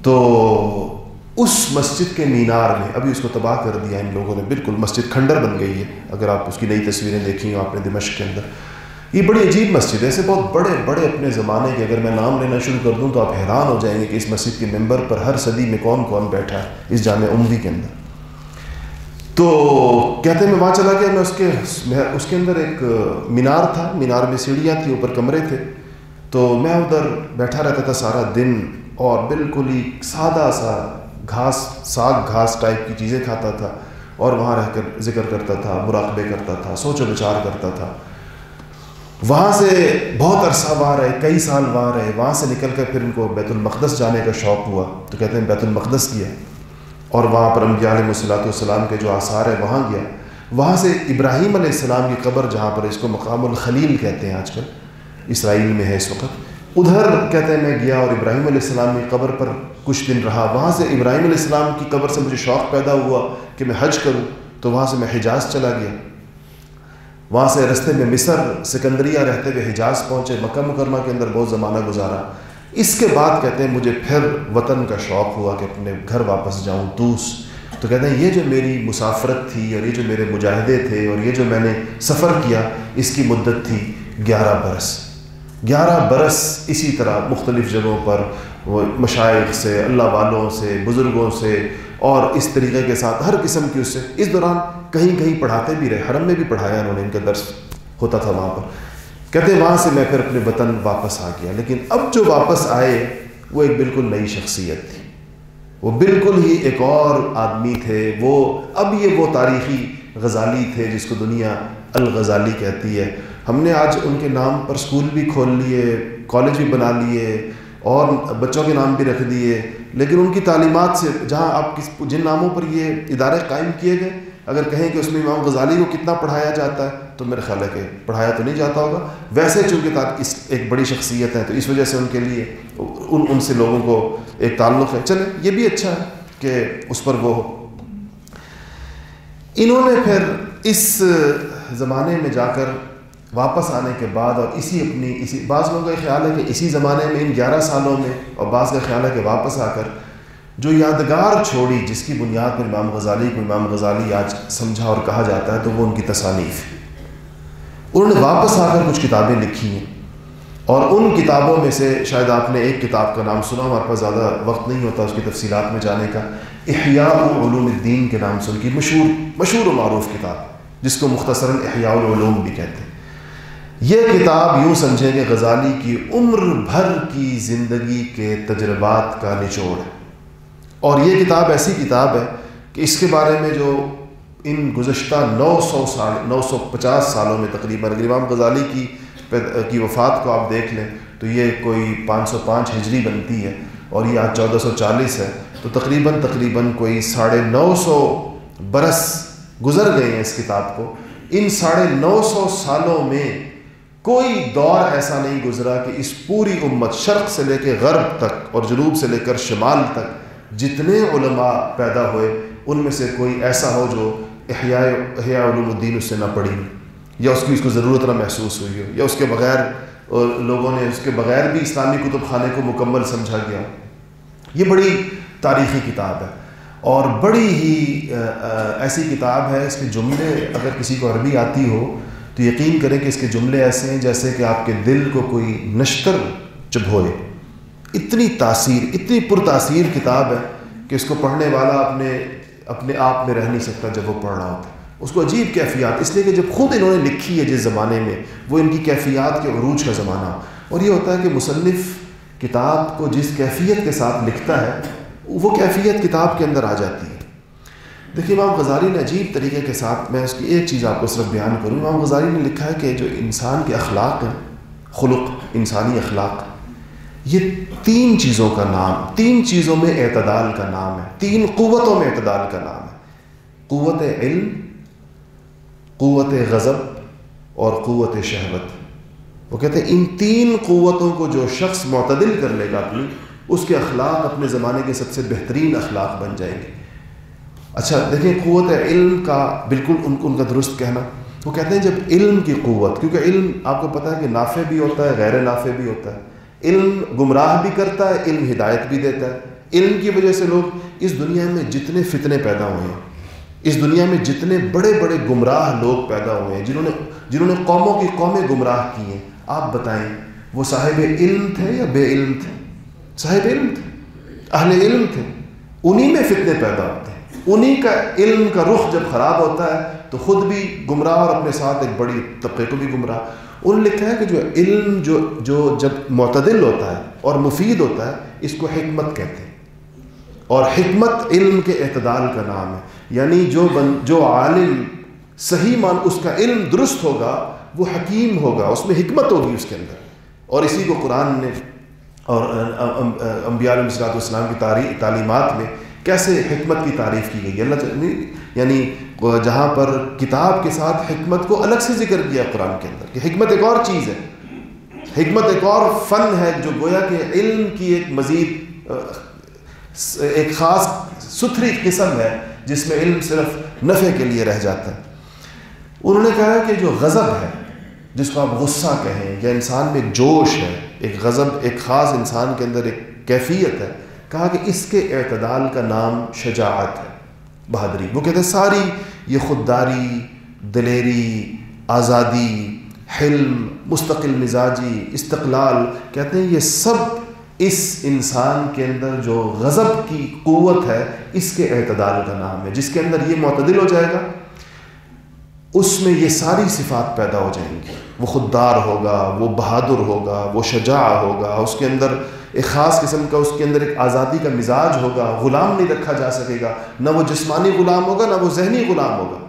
تو اس مسجد کے مینار میں ابھی اس کو تباہ کر دیا ان لوگوں نے، بالکل مسجد کھنڈر بن گئی ہے، اگر آپ اس کی نئی تصویریں دیکھی ہوں آپ نے دمشق کے اندر۔ یہ بڑی عجیب مسجد ہے، ایسے بہت بڑے بڑے اپنے زمانے کے اگر میں نام لینا شروع کر دوں تو آپ حیران ہو جائیں گے کہ اس مسجد کے ممبر پر ہر صدی میں کون کون بیٹھا ہے اس جامع عموی کے اندر۔ تو کہتے ہیں، میں وہاں چلا گیا، میں اس کے اس کے اندر ایک مینار تھا، مینار میں سیڑھیاں تھیں، اوپر کمرے تھے۔ تو میں ادھر بیٹھا رہتا تھا سارا دن اور بالکل ہی سادہ سا گھاس، ساگ گھاس ٹائپ کی چیزیں کھاتا تھا اور وہاں رہ کر ذکر کرتا تھا، مراقبے کرتا تھا، سوچ و بچار کرتا تھا۔ وہاں سے بہت عرصہ وہاں رہے، کئی سال وہاں رہے، وہاں سے نکل کر پھر ان کو بیت المقدس جانے کا شوق ہوا۔ تو کہتے ہیں بیت المقدس کیا اور وہاں پر انبیاء علیہ صلاحت والسلام کے جو آثار ہے وہاں گیا۔ وہاں سے ابراہیم علیہ السلام کی قبر، جہاں پر اس کو مقام الخلیل کہتے ہیں آج کل، اسرائیل میں ہے اس وقت، ادھر کہتے ہیں میں گیا اور ابراہیم علیہ السلام کی قبر پر کچھ دن رہا۔ وہاں سے ابراہیم علیہ السلام کی قبر سے مجھے شوق پیدا ہوا کہ میں حج کروں، تو وہاں سے میں حجاز چلا گیا۔ وہاں سے رستے میں مصر، سکندریہ رہتے ہوئے حجاز پہنچے، مکہ مکرمہ کے اندر بہت زمانہ گزارا۔ اس کے بعد کہتے ہیں مجھے پھر وطن کا شوق ہوا کہ اپنے گھر واپس جاؤں دوس تو کہتے ہیں یہ جو میری مسافرت تھی اور یہ جو میرے مجاہدے تھے اور یہ جو میں نے سفر کیا، اس کی مدت تھی گیارہ برس۔ گیارہ برس اسی طرح مختلف جگہوں پر وہ مشائق سے، اللہ والوں سے، بزرگوں سے اور اس طریقے کے ساتھ ہر قسم کی اس سے۔ اس دوران کہیں کہیں پڑھاتے بھی رہے، حرم میں بھی پڑھایا انہوں نے، ان کا درس ہوتا تھا وہاں پر۔ کہتے وہاں سے میں پھر اپنے وطن واپس آ گیا، لیکن اب جو واپس آئے، وہ ایک بالکل نئی شخصیت تھی۔ وہ بالکل ہی ایک اور آدمی تھے۔ وہ، اب یہ وہ تاریخی غزالی تھے جس کو دنیا الغزالی کہتی ہے۔ ہم نے آج ان کے نام پر اسکول بھی کھول لیے، کالج بھی بنا لیے۔ اور بچوں کے نام بھی رکھ دیے۔ لیکن ان کی تعلیمات سے جہاں آپ کس جن ناموں پر یہ ادارے قائم کیے گئے، اگر کہیں کہ اس میں امام غزالی کو کتنا پڑھایا جاتا ہے، تو میرے خیال ہے کہ پڑھایا تو نہیں جاتا ہوگا۔ ویسے چونکہ اس ایک بڑی شخصیت ہے تو اس وجہ سے ان کے لیے ان ان سے لوگوں کو ایک تعلق ہے۔ چلیں، یہ بھی اچھا ہے کہ اس پر وہ انہوں نے پھر اس زمانے میں جا کر واپس آنے کے بعد اور اسی اپنی اسی بعض لوگوں کا خیال ہے کہ اسی زمانے میں ان گیارہ سالوں میں اور بعض کا خیال ہے کہ واپس آ کر جو یادگار چھوڑی جس کی بنیاد پر امام غزالی کو امام غزالی آج سمجھا اور کہا جاتا ہے تو وہ ان کی تصانیف انہوں نے واپس آ کر کچھ کتابیں لکھی ہیں اور ان کتابوں میں سے شاید آپ نے ایک کتاب کا نام سنا ہمارے پاس زیادہ وقت نہیں ہوتا اس کی تفصیلات میں جانے کا۔ احیاء علوم الدین کے نام سے ان کی مشہور مشہور و معروف کتاب، جس کو مختصراً احیاء العلوم بھی کہتے ہیں۔ یہ کتاب یوں سمجھیں کہ غزالی کی عمر بھر کی زندگی کے تجربات کا نچوڑ ہے۔ اور یہ کتاب ایسی کتاب ہے کہ اس کے بارے میں جو ان گزشتہ نو سو سال، نو سو پچاس سالوں میں تقریباً اگر امام غزالی کی کی وفات کو آپ دیکھ لیں تو یہ کوئی پانچ سو پانچ ہجری بنتی ہے اور یہ آج چودہ سو چالیس ہے۔ تو تقریباً تقریباً کوئی ساڑھے نو سو برس گزر گئے ہیں اس کتاب کو۔ ان ساڑھے نو سو سالوں میں کوئی دور ایسا نہیں گزرا کہ اس پوری امت شرق سے لے کے غرب تک اور جنوب سے لے کر شمال تک جتنے علماء پیدا ہوئے، ان میں سے کوئی ایسا ہو جو احیاء احیاء علوم الدین اس سے نہ پڑھی یا اس کی اس کو ضرورت نہ محسوس ہوئی ہو، یا اس کے بغیر لوگوں نے اس کے بغیر بھی اسلامی کتب خانے کو مکمل سمجھا گیا یہ بڑی تاریخی کتاب ہے اور بڑی ہی ایسی کتاب ہے، اس کے جملے اگر کسی کو عربی آتی ہو تو یقین کریں کہ اس کے جملے ایسے ہیں جیسے کہ آپ کے دل کو کوئی نشتر چبھوئے۔ اتنی تاثیر، اتنی پرتاثیر کتاب ہے کہ اس کو پڑھنے والا اپنے اپنے آپ میں رہ نہیں سکتا جب وہ پڑھ رہا ہوتا ہے۔ اس کو عجیب کیفیات، اس لیے کہ جب خود انہوں نے لکھی ہے جس زمانے میں، وہ ان کی کیفیات کے عروج کا زمانہ۔ اور یہ ہوتا ہے کہ مصنف کتاب کو جس کیفیت کے ساتھ لکھتا ہے، وہ کیفیت کتاب کے اندر آ جاتی ہے۔ دیکھیے، امام غزالی نے عجیب طریقے کے ساتھ میں اس کی ایک چیز آپ کو صرف بیان کروں۔ امام غزالی نے لکھا ہے کہ جو انسان کے اخلاق ہیں، خلق، انسانی اخلاق، یہ تین چیزوں کا نام، تین چیزوں میں اعتدال کا نام ہے، تین قوتوں میں اعتدال کا نام ہے۔ قوت علم، قوت غضب اور قوت شہوت۔ وہ کہتے ہیں، ان تین قوتوں کو جو شخص معتدل کر لے گا اپنی، اس کے اخلاق اپنے زمانے کے سب سے بہترین اخلاق بن جائیں گے۔ اچھا دیکھیں، قوت علم کا بالکل ان کو ان کا درست کہنا۔ وہ کہتے ہیں جب علم کی قوت، کیونکہ علم آپ کو پتہ ہے کہ نافع بھی ہوتا ہے، غیر نافع بھی ہوتا ہے۔ علم گمراہ بھی کرتا ہے، علم ہدایت بھی دیتا ہے۔ علم کی وجہ سے لوگ اس دنیا میں جتنے فتنے پیدا ہوئے ہیں، اس دنیا میں جتنے بڑے بڑے گمراہ لوگ پیدا ہوئے ہیں، جنہوں نے جنہوں نے قوموں کی قومیں گمراہ کی ہیں۔ آپ بتائیں، وہ صاحب علم تھے یا بے علم تھے؟ صاحب علم تھے، اہل علم تھے۔ انہی میں فتنے پیدا ہوتے ہیں۔ انہی کا علم کا رخ جب خراب ہوتا ہے تو خود بھی گمراہ اور اپنے ساتھ ایک بڑی طبقے کو بھی گمراہ۔ انہوں نے لکھا ہے کہ جو علم، جو جو جب معتدل ہوتا ہے اور مفید ہوتا ہے، اس کو حکمت کہتے ہیں۔ اور حکمت علم کے اعتدال کا نام ہے۔ یعنی جو بن، جو عالم صحیح مان اس کا علم درست ہوگا، وہ حکیم ہوگا، اس میں حکمت ہوگی اس کے اندر۔ اور اسی کو قرآن نے اور انبیاء علیہ السلاۃ والسلام کی تعلیمات میں کیسے حکمت کی تعریف کی گئی؟ اللہ یعنی-, یعنی جہاں پر کتاب کے ساتھ حکمت کو الگ سے ذکر کیا قرآن کے اندر کہ حکمت ایک اور چیز ہے۔ حکمت ایک اور فن ہے جو گویا کہ علم کی ایک مزید ایک خاص ستھری قسم ہے جس میں علم صرف نفع کے لیے رہ جاتا ہے۔ انہوں نے کہا کہ جو غضب ہے، جس کو آپ غصہ کہیں یا انسان میں ایک جوش ہے، ایک غضب، ایک خاص انسان کے اندر ایک کیفیت ہے کہا کہ اس کے اعتدال کا نام شجاعت ہے، بہادری۔ وہ کہتے ہیں، ساری یہ خودداری، دلیری، آزادی، حلم، مستقل مزاجی، استقلال، کہتے ہیں، یہ سب اس انسان کے اندر جو غضب کی قوت ہے، اس کے اعتدال کا نام ہے۔ جس کے اندر یہ معتدل ہو جائے گا، اس میں یہ ساری صفات پیدا ہو جائیں گی۔ وہ خوددار ہوگا، وہ بہادر ہوگا، وہ شجاع ہوگا، اس کے اندر ایک خاص قسم کا، اس کے اندر ایک آزادی کا مزاج ہوگا، غلام نہیں رکھا جا سکے گا، نہ وہ جسمانی غلام ہوگا، نہ وہ ذہنی غلام ہوگا۔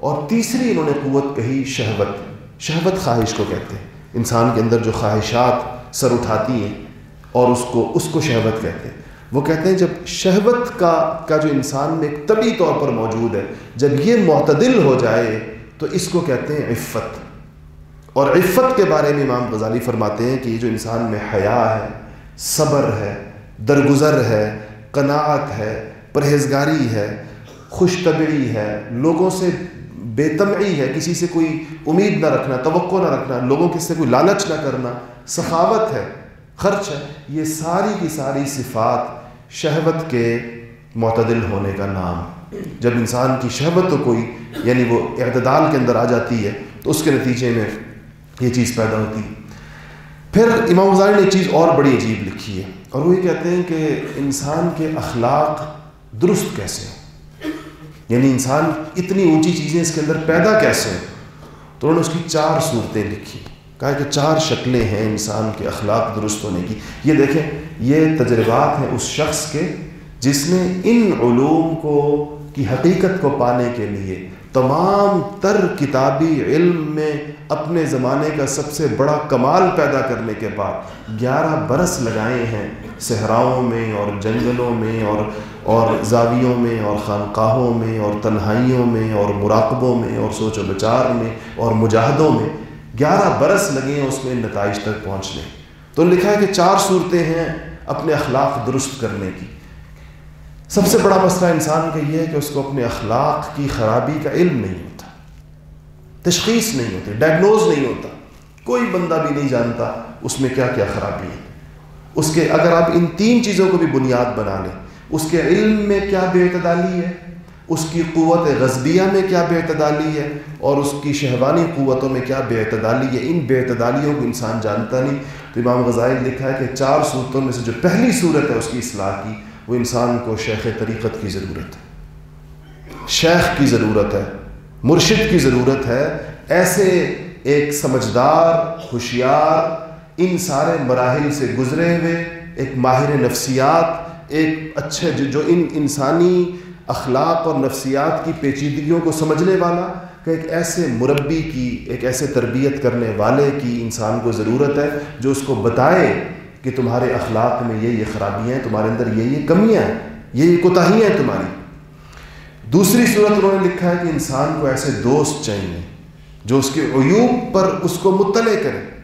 اور تیسری انہوں نے قوت کہی، شہوت۔ شہوت خواہش کو کہتے ہیں۔ انسان کے اندر جو خواہشات سر اٹھاتی ہیں اور اس کو اس کو شہوت کہتے ہیں۔ وہ کہتے ہیں جب شہوت کا کا جو انسان میں ایک طبی طور پر موجود ہے، جب یہ معتدل ہو جائے، تو اس کو کہتے ہیں عفت۔ اور عفت کے بارے میں امام غزالی فرماتے ہیں کہ یہ جو انسان میں حیا ہے، صبر ہے، درگزر ہے، قناعت ہے، پرہیزگاری ہے خوش طبعی ہے، لوگوں سے بے تمعی ہے، کسی سے کوئی امید نہ رکھنا، توقع نہ رکھنا، لوگوں کے سے کوئی لالچ نہ کرنا، سخاوت ہے، خرچ ہے، یہ ساری کی ساری صفات شہوت کے معتدل ہونے کا نام۔ جب انسان کی شہوت تو کوئی یعنی وہ اعتدال کے اندر آ جاتی ہے، تو اس کے نتیجے میں یہ چیز پیدا ہوتی۔ ہے پھر امام غزالی نے ایک چیز اور بڑی عجیب لکھی ہے اور وہ یہ کہتے ہیں کہ انسان کے اخلاق درست کیسے ہیں یعنی انسان اتنی اونچی چیزیں اس کے اندر پیدا کیسے ہیں تو انہوں نے اس کی چار صورتیں لکھی۔ کہا کہ چار شکلیں ہیں انسان کے اخلاق درست ہونے کی۔ یہ دیکھیں، یہ تجربات ہیں اس شخص کے جس نے ان علوم کو، کی حقیقت کو پانے کے لیے تمام تر کتابی علم میں اپنے زمانے کا سب سے بڑا کمال پیدا کرنے کے بعد گیارہ برس لگائے ہیں صحراؤں میں اور جنگلوں میں اور اور زاویوں میں اور خانقاہوں میں اور تنہائیوں میں اور مراقبوں میں اور سوچ و بچار میں اور مجاہدوں میں گیارہ برس لگے ہیں اس میں نتائج تک پہنچنے تو لکھا ہے کہ چار صورتیں ہیں اپنے اخلاق درست کرنے کی سب سے بڑا مسئلہ انسان کا یہ ہے کہ اس کو اپنے اخلاق کی خرابی کا علم نہیں ہوتا، تشخیص نہیں ہوتی ڈائگنوز نہیں ہوتا۔ کوئی بندہ بھی نہیں جانتا اس میں کیا کیا خرابی ہے۔ اس کے اگر آپ ان تین چیزوں کو بھی بنیاد بنا لیں، اس کے علم میں کیا بے اعتدالی ہے؟ اس کی قوت غزبیہ میں کیا بے اعتدالی ہے؟ اور اس کی شہوانی قوتوں میں کیا بے اعتدالی ہے؟ ان بے اعتدالیوں کو انسان جانتا نہیں۔ تو امام غزائل لکھا ہے کہ چار صورتوں میں سے جو پہلی صورت ہے، اس کی اصلاح کی۔ وہ انسان کو شیخ طریقت کی ضرورت ہے۔ شیخ کی ضرورت ہے، مرشد کی ضرورت ہے، ایسے ایک سمجھدار، ہوشیار، ان سارے مراحل سے گزرے ہوئے، ایک ماہر نفسیات، ایک اچھے جو ان انسانی اخلاق اور نفسیات کی پیچیدگیوں کو سمجھنے والا، کہ ایک ایسے مربی کی، ایک ایسے تربیت کرنے والے کی انسان کو ضرورت ہے، جو اس کو بتائے کہ تمہارے اخلاق میں یہ یہ خرابیاں ہیں، تمہارے اندر یہ یہ کمیاں ہیں، یہ یہ کوتاہیاں ہیں تمہاری۔ دوسری صورت انہوں نے لکھا ہے کہ انسان کو ایسے دوست چاہیے جو اس کے عیوب پر اس کو مطلع کرے۔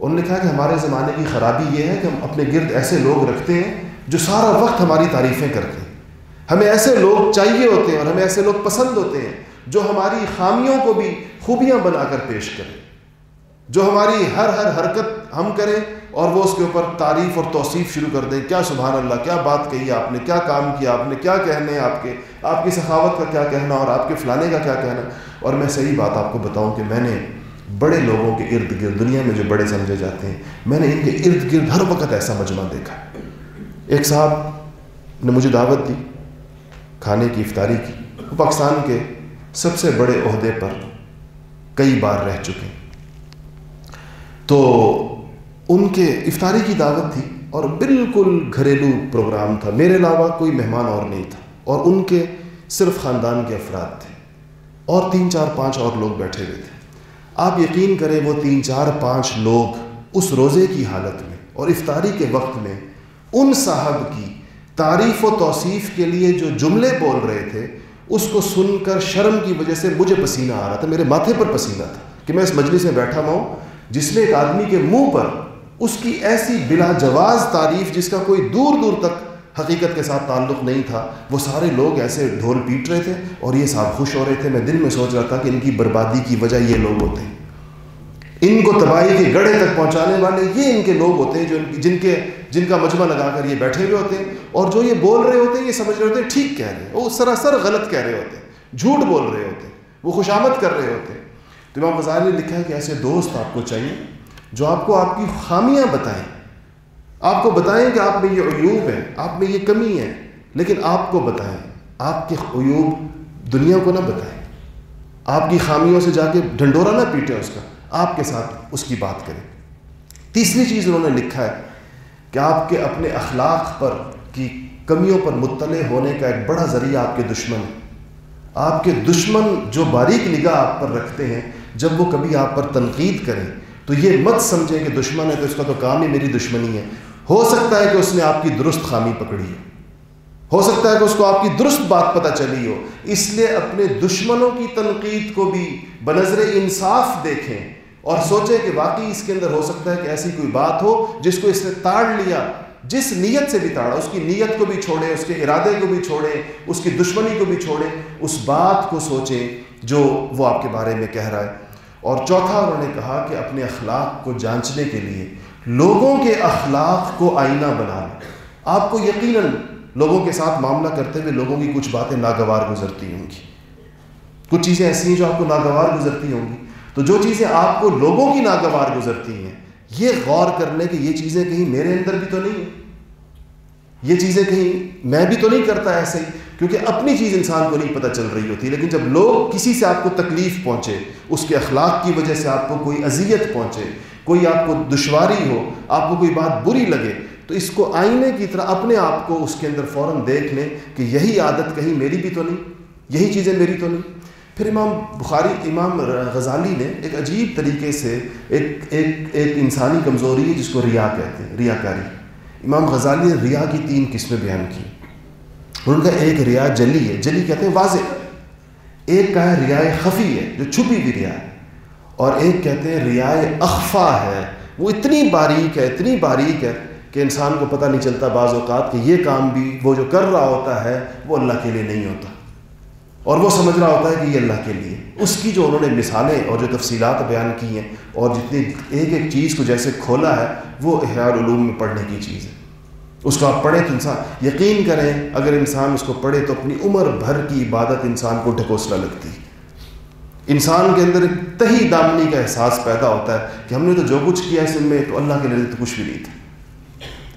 انہوں نے لکھا کہ ہمارے زمانے کی خرابی یہ ہے کہ ہم اپنے گرد ایسے لوگ رکھتے ہیں جو سارا وقت ہماری تعریفیں کرتے ہیں۔ ہمیں ایسے لوگ چاہیے ہوتے ہیں اور ہمیں ایسے لوگ پسند ہوتے ہیں جو ہماری خامیوں کو بھی خوبیاں بنا کر پیش کریں۔ جو ہماری ہر ہر حرکت ہم کریں اور وہ اس کے اوپر تعریف اور توصیف شروع کر دیں، کیا سبحان اللہ، کیا بات کہی آپ نے، کیا کام کیا آپ نے، کیا کہنے ہیں آپ کے، آپ کی سخاوت کا کیا کہنا اور آپ کے فلانے کا کیا کہنا؟ اور میں صحیح بات آپ کو بتاؤں کہ میں نے بڑے لوگوں کے ارد گرد، دنیا میں جو بڑے سمجھے جاتے ہیں، میں نے ان کے ارد گرد ہر وقت ایسا مجمع دیکھا۔ ایک صاحب نے مجھے دعوت دی، کھانے کی افطاری کی۔ وہ پاکستان کے سب سے بڑے عہدے پر کئی بار رہ چکے۔ ہیں تو ان کے افطاری کی دعوت تھی اور بالکل گھریلو پروگرام تھا۔ میرے علاوہ کوئی مہمان اور نہیں تھا اور ان کے صرف خاندان کے افراد تھے۔ اور تین چار پانچ اور لوگ بیٹھے ہوئے تھے۔ آپ یقین کریں وہ تین چار پانچ لوگ اس روزے کی حالت میں اور افطاری کے وقت میں ان صاحب کی تعریف و توصیف کے لیے جو جملے بول رہے تھے، اس کو سن کر شرم کی وجہ سے مجھے پسینہ آ رہا تھا، میرے ماتھے پر پسینہ تھا کہ میں اس مجلس میں بیٹھا ہوا ہوں۔ جس میں ایک آدمی کے منہ پر اس کی ایسی بلا جواز تعریف جس کا کوئی دور دور تک حقیقت کے ساتھ تعلق نہیں تھا، وہ سارے لوگ ایسے ڈھول پیٹ رہے تھے اور یہ صاحب خوش ہو رہے تھے۔ میں دل میں سوچ رہا تھا کہ ان کی بربادی کی وجہ یہ لوگ ہوتے ہیں۔ ان کو تباہی کے گڑھے تک پہنچانے والے یہ ان کے لوگ ہوتے ہیں جو جن کے جن کا مجمع لگا کر یہ بیٹھے ہوئے ہوتے ہیں۔ اور جو یہ بول رہے ہوتے ہیں، یہ سمجھ رہے ہوتے ہیں، ٹھیک کہہ رہے ہیں۔ وہ سراسر غلط کہہ رہے ہوتے ہیں۔ جھوٹ بول رہے ہوتے ہیں۔ وہ خوشامد کر رہے ہوتے ہیں۔ تو امام غزالی نے لکھا ہے کہ ایسے دوست آپ کو چاہیے جو آپ کو آپ کی خامیاں بتائیں۔ آپ کو بتائیں کہ آپ میں یہ عیوب ہے، آپ میں یہ کمی ہے، لیکن آپ کو بتائیں۔ آپ کے عیوب دنیا کو نہ بتائیں۔ آپ کی خامیوں سے جا کے ڈھنڈورا نہ پیٹے اس کا۔ آپ کے ساتھ اس کی بات کریں۔ تیسری چیز انہوں نے لکھا ہے کہ آپ کے اپنے اخلاق پر کی کمیوں پر مطلع ہونے کا ایک بڑا ذریعہ آپ کے دشمن آپ کے دشمن جو باریک نگاہ آپ پر رکھتے ہیں جب وہ کبھی آپ پر تنقید کریں تو یہ مت سمجھیں کہ دشمن ہے تو اس کا تو کام ہی میری دشمنی ہے۔ ہو سکتا ہے کہ اس نے آپ کی درست خامی پکڑی ہے۔ ہو سکتا ہے کہ اس کو آپ کی درست بات پتہ چلی ہو۔ اس لیے اپنے دشمنوں کی تنقید کو بھی بنظر انصاف دیکھیں اور سوچیں کہ واقعی اس کے اندر ہو سکتا ہے کہ ایسی کوئی بات ہو جس کو اس نے تاڑ لیا، جس نیت سے بھی تاڑا، اس کی نیت کو بھی چھوڑیں، اس کے ارادے کو بھی چھوڑیں، اس کی دشمنی کو بھی چھوڑیں، اس بات کو سوچیں جو وہ آپ کے بارے میں کہہ رہا ہے۔ اور چوتھا انہوں نے کہا کہ اپنے اخلاق کو جانچنے کے لیے لوگوں کے اخلاق کو آئینہ بنا لیں۔ آپ کو یقیناً لوگوں کے ساتھ معاملہ کرتے ہوئے لوگوں کی کچھ باتیں ناگوار گزرتی ہوں گی۔ کچھ چیزیں ایسی ہیں جو آپ کو ناگوار گزرتی ہوں گی۔ تو جو چیزیں آپ کو لوگوں کی ناگوار گزرتی ہیں، یہ غور کرنے کہ یہ چیزیں کہیں میرے اندر بھی تو نہیں ہیں۔ یہ چیزیں کہیں میں بھی تو نہیں کرتا ایسے ہی۔ کیونکہ اپنی چیز انسان کو نہیں پتہ چل رہی ہوتی، لیکن جب لوگ کسی سے آپ کو تکلیف پہنچے، اس کے اخلاق کی وجہ سے آپ کو کوئی اذیت پہنچے، کوئی آپ کو دشواری ہو، آپ کو کوئی بات بری لگے، تو اس کو آئینے کی طرح اپنے آپ کو اس کے اندر فوراً دیکھ لیں کہ یہی عادت کہیں میری بھی تو نہیں، یہی چیزیں میری تو نہیں۔ پھر امام بخاری، امام غزالی نے ایک عجیب طریقے سے ایک ایک ایک انسانی کمزوری ہے جس کو ریا کہتے ہیں ریا کاری امام غزالی نے ریا کی تین قسمیں بیان کی ان کا ایک ریا جلی ہے۔ جلی کہتے ہیں واضح۔ ایک کا ہے ریا خفی ہے، جو چھپی ہوئی ریا۔ ہے اور ایک کہتے ہیں ریا اخفا ہے۔ وہ اتنی باریک ہے، اتنی باریک ہے کہ انسان کو پتہ نہیں چلتا بعض اوقات کہ یہ کام بھی وہ جو کر رہا ہوتا ہے، وہ اللہ کے لیے نہیں ہوتا۔ اور وہ سمجھ رہا ہوتا ہے کہ یہ اللہ کے لیے۔ اس کی جو انہوں نے مثالیں اور جو تفصیلات بیان کی ہیں اور جتنی ایک ایک چیز کو جیسے کھولا ہے، وہ احیاء علوم میں پڑھنے کی چیز ہے۔ اس کو آپ پڑھیں تو انسان یقین کریں، اگر انسان اس کو پڑھے تو اپنی عمر بھر کی عبادت انسان کو ڈھکوسلا لگتی ہے۔ انسان کے اندر تہی دامنی کا احساس پیدا ہوتا ہے کہ ہم نے تو جو کچھ کیا اس میں تو اللہ کے لیے تو کچھ بھی نہیں تھا۔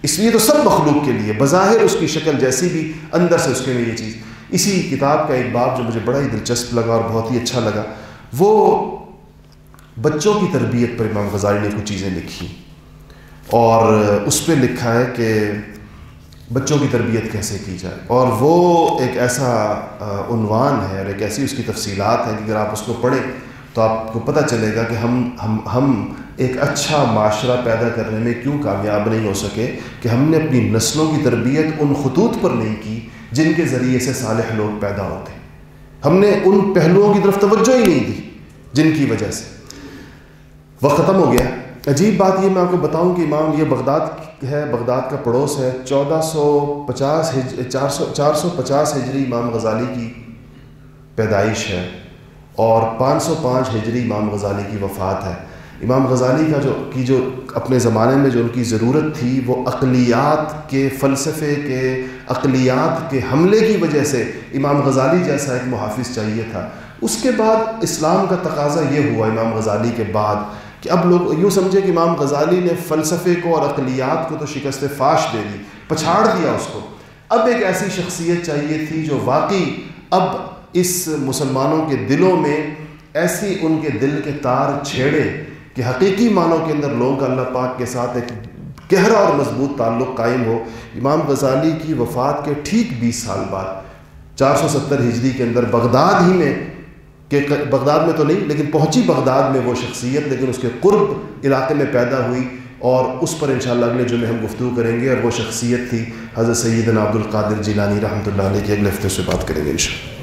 اس لیے تو سب مخلوق کے لیے، بظاہر اس کی شکل جیسی بھی، اندر سے اس کے لیے یہ چیز۔ اسی کتاب کا ایک باب جو مجھے بڑا ہی دلچسپ لگا اور بہت ہی اچھا لگا، وہ بچوں کی تربیت پر امام غزالی نے کچھ چیزیں لکھی۔ اور اس پہ لکھا ہے کہ بچوں کی تربیت کیسے کی جائے؟ اور وہ ایک ایسا عنوان ہے اور ایک ایسی اس کی تفصیلات ہیں کہ اگر آپ اس کو پڑھیں تو آپ کو پتہ چلے گا کہ ہم ہم ہم ایک اچھا معاشرہ پیدا کرنے میں کیوں کامیاب نہیں ہو سکے، کہ ہم نے اپنی نسلوں کی تربیت ان خطوط پر نہیں کی جن کے ذریعے سے صالح لوگ پیدا ہوتے ہم نے ان پہلوؤں کی طرف توجہ ہی نہیں دی جن کی وجہ سے۔ وہ ختم ہو گیا۔ عجیب بات یہ میں آپ کو بتاؤں کہ امام یہ بغداد ہے، بغداد کا پڑوس ہے۔ چودہ سو پچاس چار سو چار سو پچاس ہجری امام غزالی کی پیدائش ہے اور پانچ سو پانچ ہجری امام غزالی کی وفات ہے۔ امام غزالی کا جو، کی جو اپنے زمانے میں جو ان کی ضرورت تھی، وہ اقلیات کے فلسفے کے، اقلیات کے حملے کی وجہ سے امام غزالی جیسا ایک محافظ چاہیے تھا۔ اس کے بعد اسلام کا تقاضا یہ ہوا امام غزالی کے بعد۔ کہ اب لوگ یوں سمجھے کہ امام غزالی نے فلسفے کو اور اقلیات کو تو شکست فاش دے دی، پچھاڑ دیا اس کو۔ اب ایک ایسی شخصیت چاہیے تھی جو واقعی اب اس مسلمانوں کے دلوں میں ایسی ان کے دل کے تار چھیڑے کہ حقیقی معنوں کے اندر لوگوں کا اللہ پاک کے ساتھ ایک گہرا اور مضبوط تعلق قائم ہو۔ امام غزالی کی وفات کے ٹھیک بیس سال بعد، چار سو ستر ہجری کے اندر بغداد ہی میں کہ بغداد میں تو نہیں، لیکن پہنچی بغداد میں وہ شخصیت، لیکن اس کے قرب علاقے میں پیدا ہوئی اور اس پر انشاءاللہ اگلے جمعے ہم گفتگو کریں گے اور وہ شخصیت تھی حضرت سیدنا عبد القادر جیلانی رحمۃ اللہ علیہ کے اگلے ہفتے سے بات کریں گے انشاءاللہ۔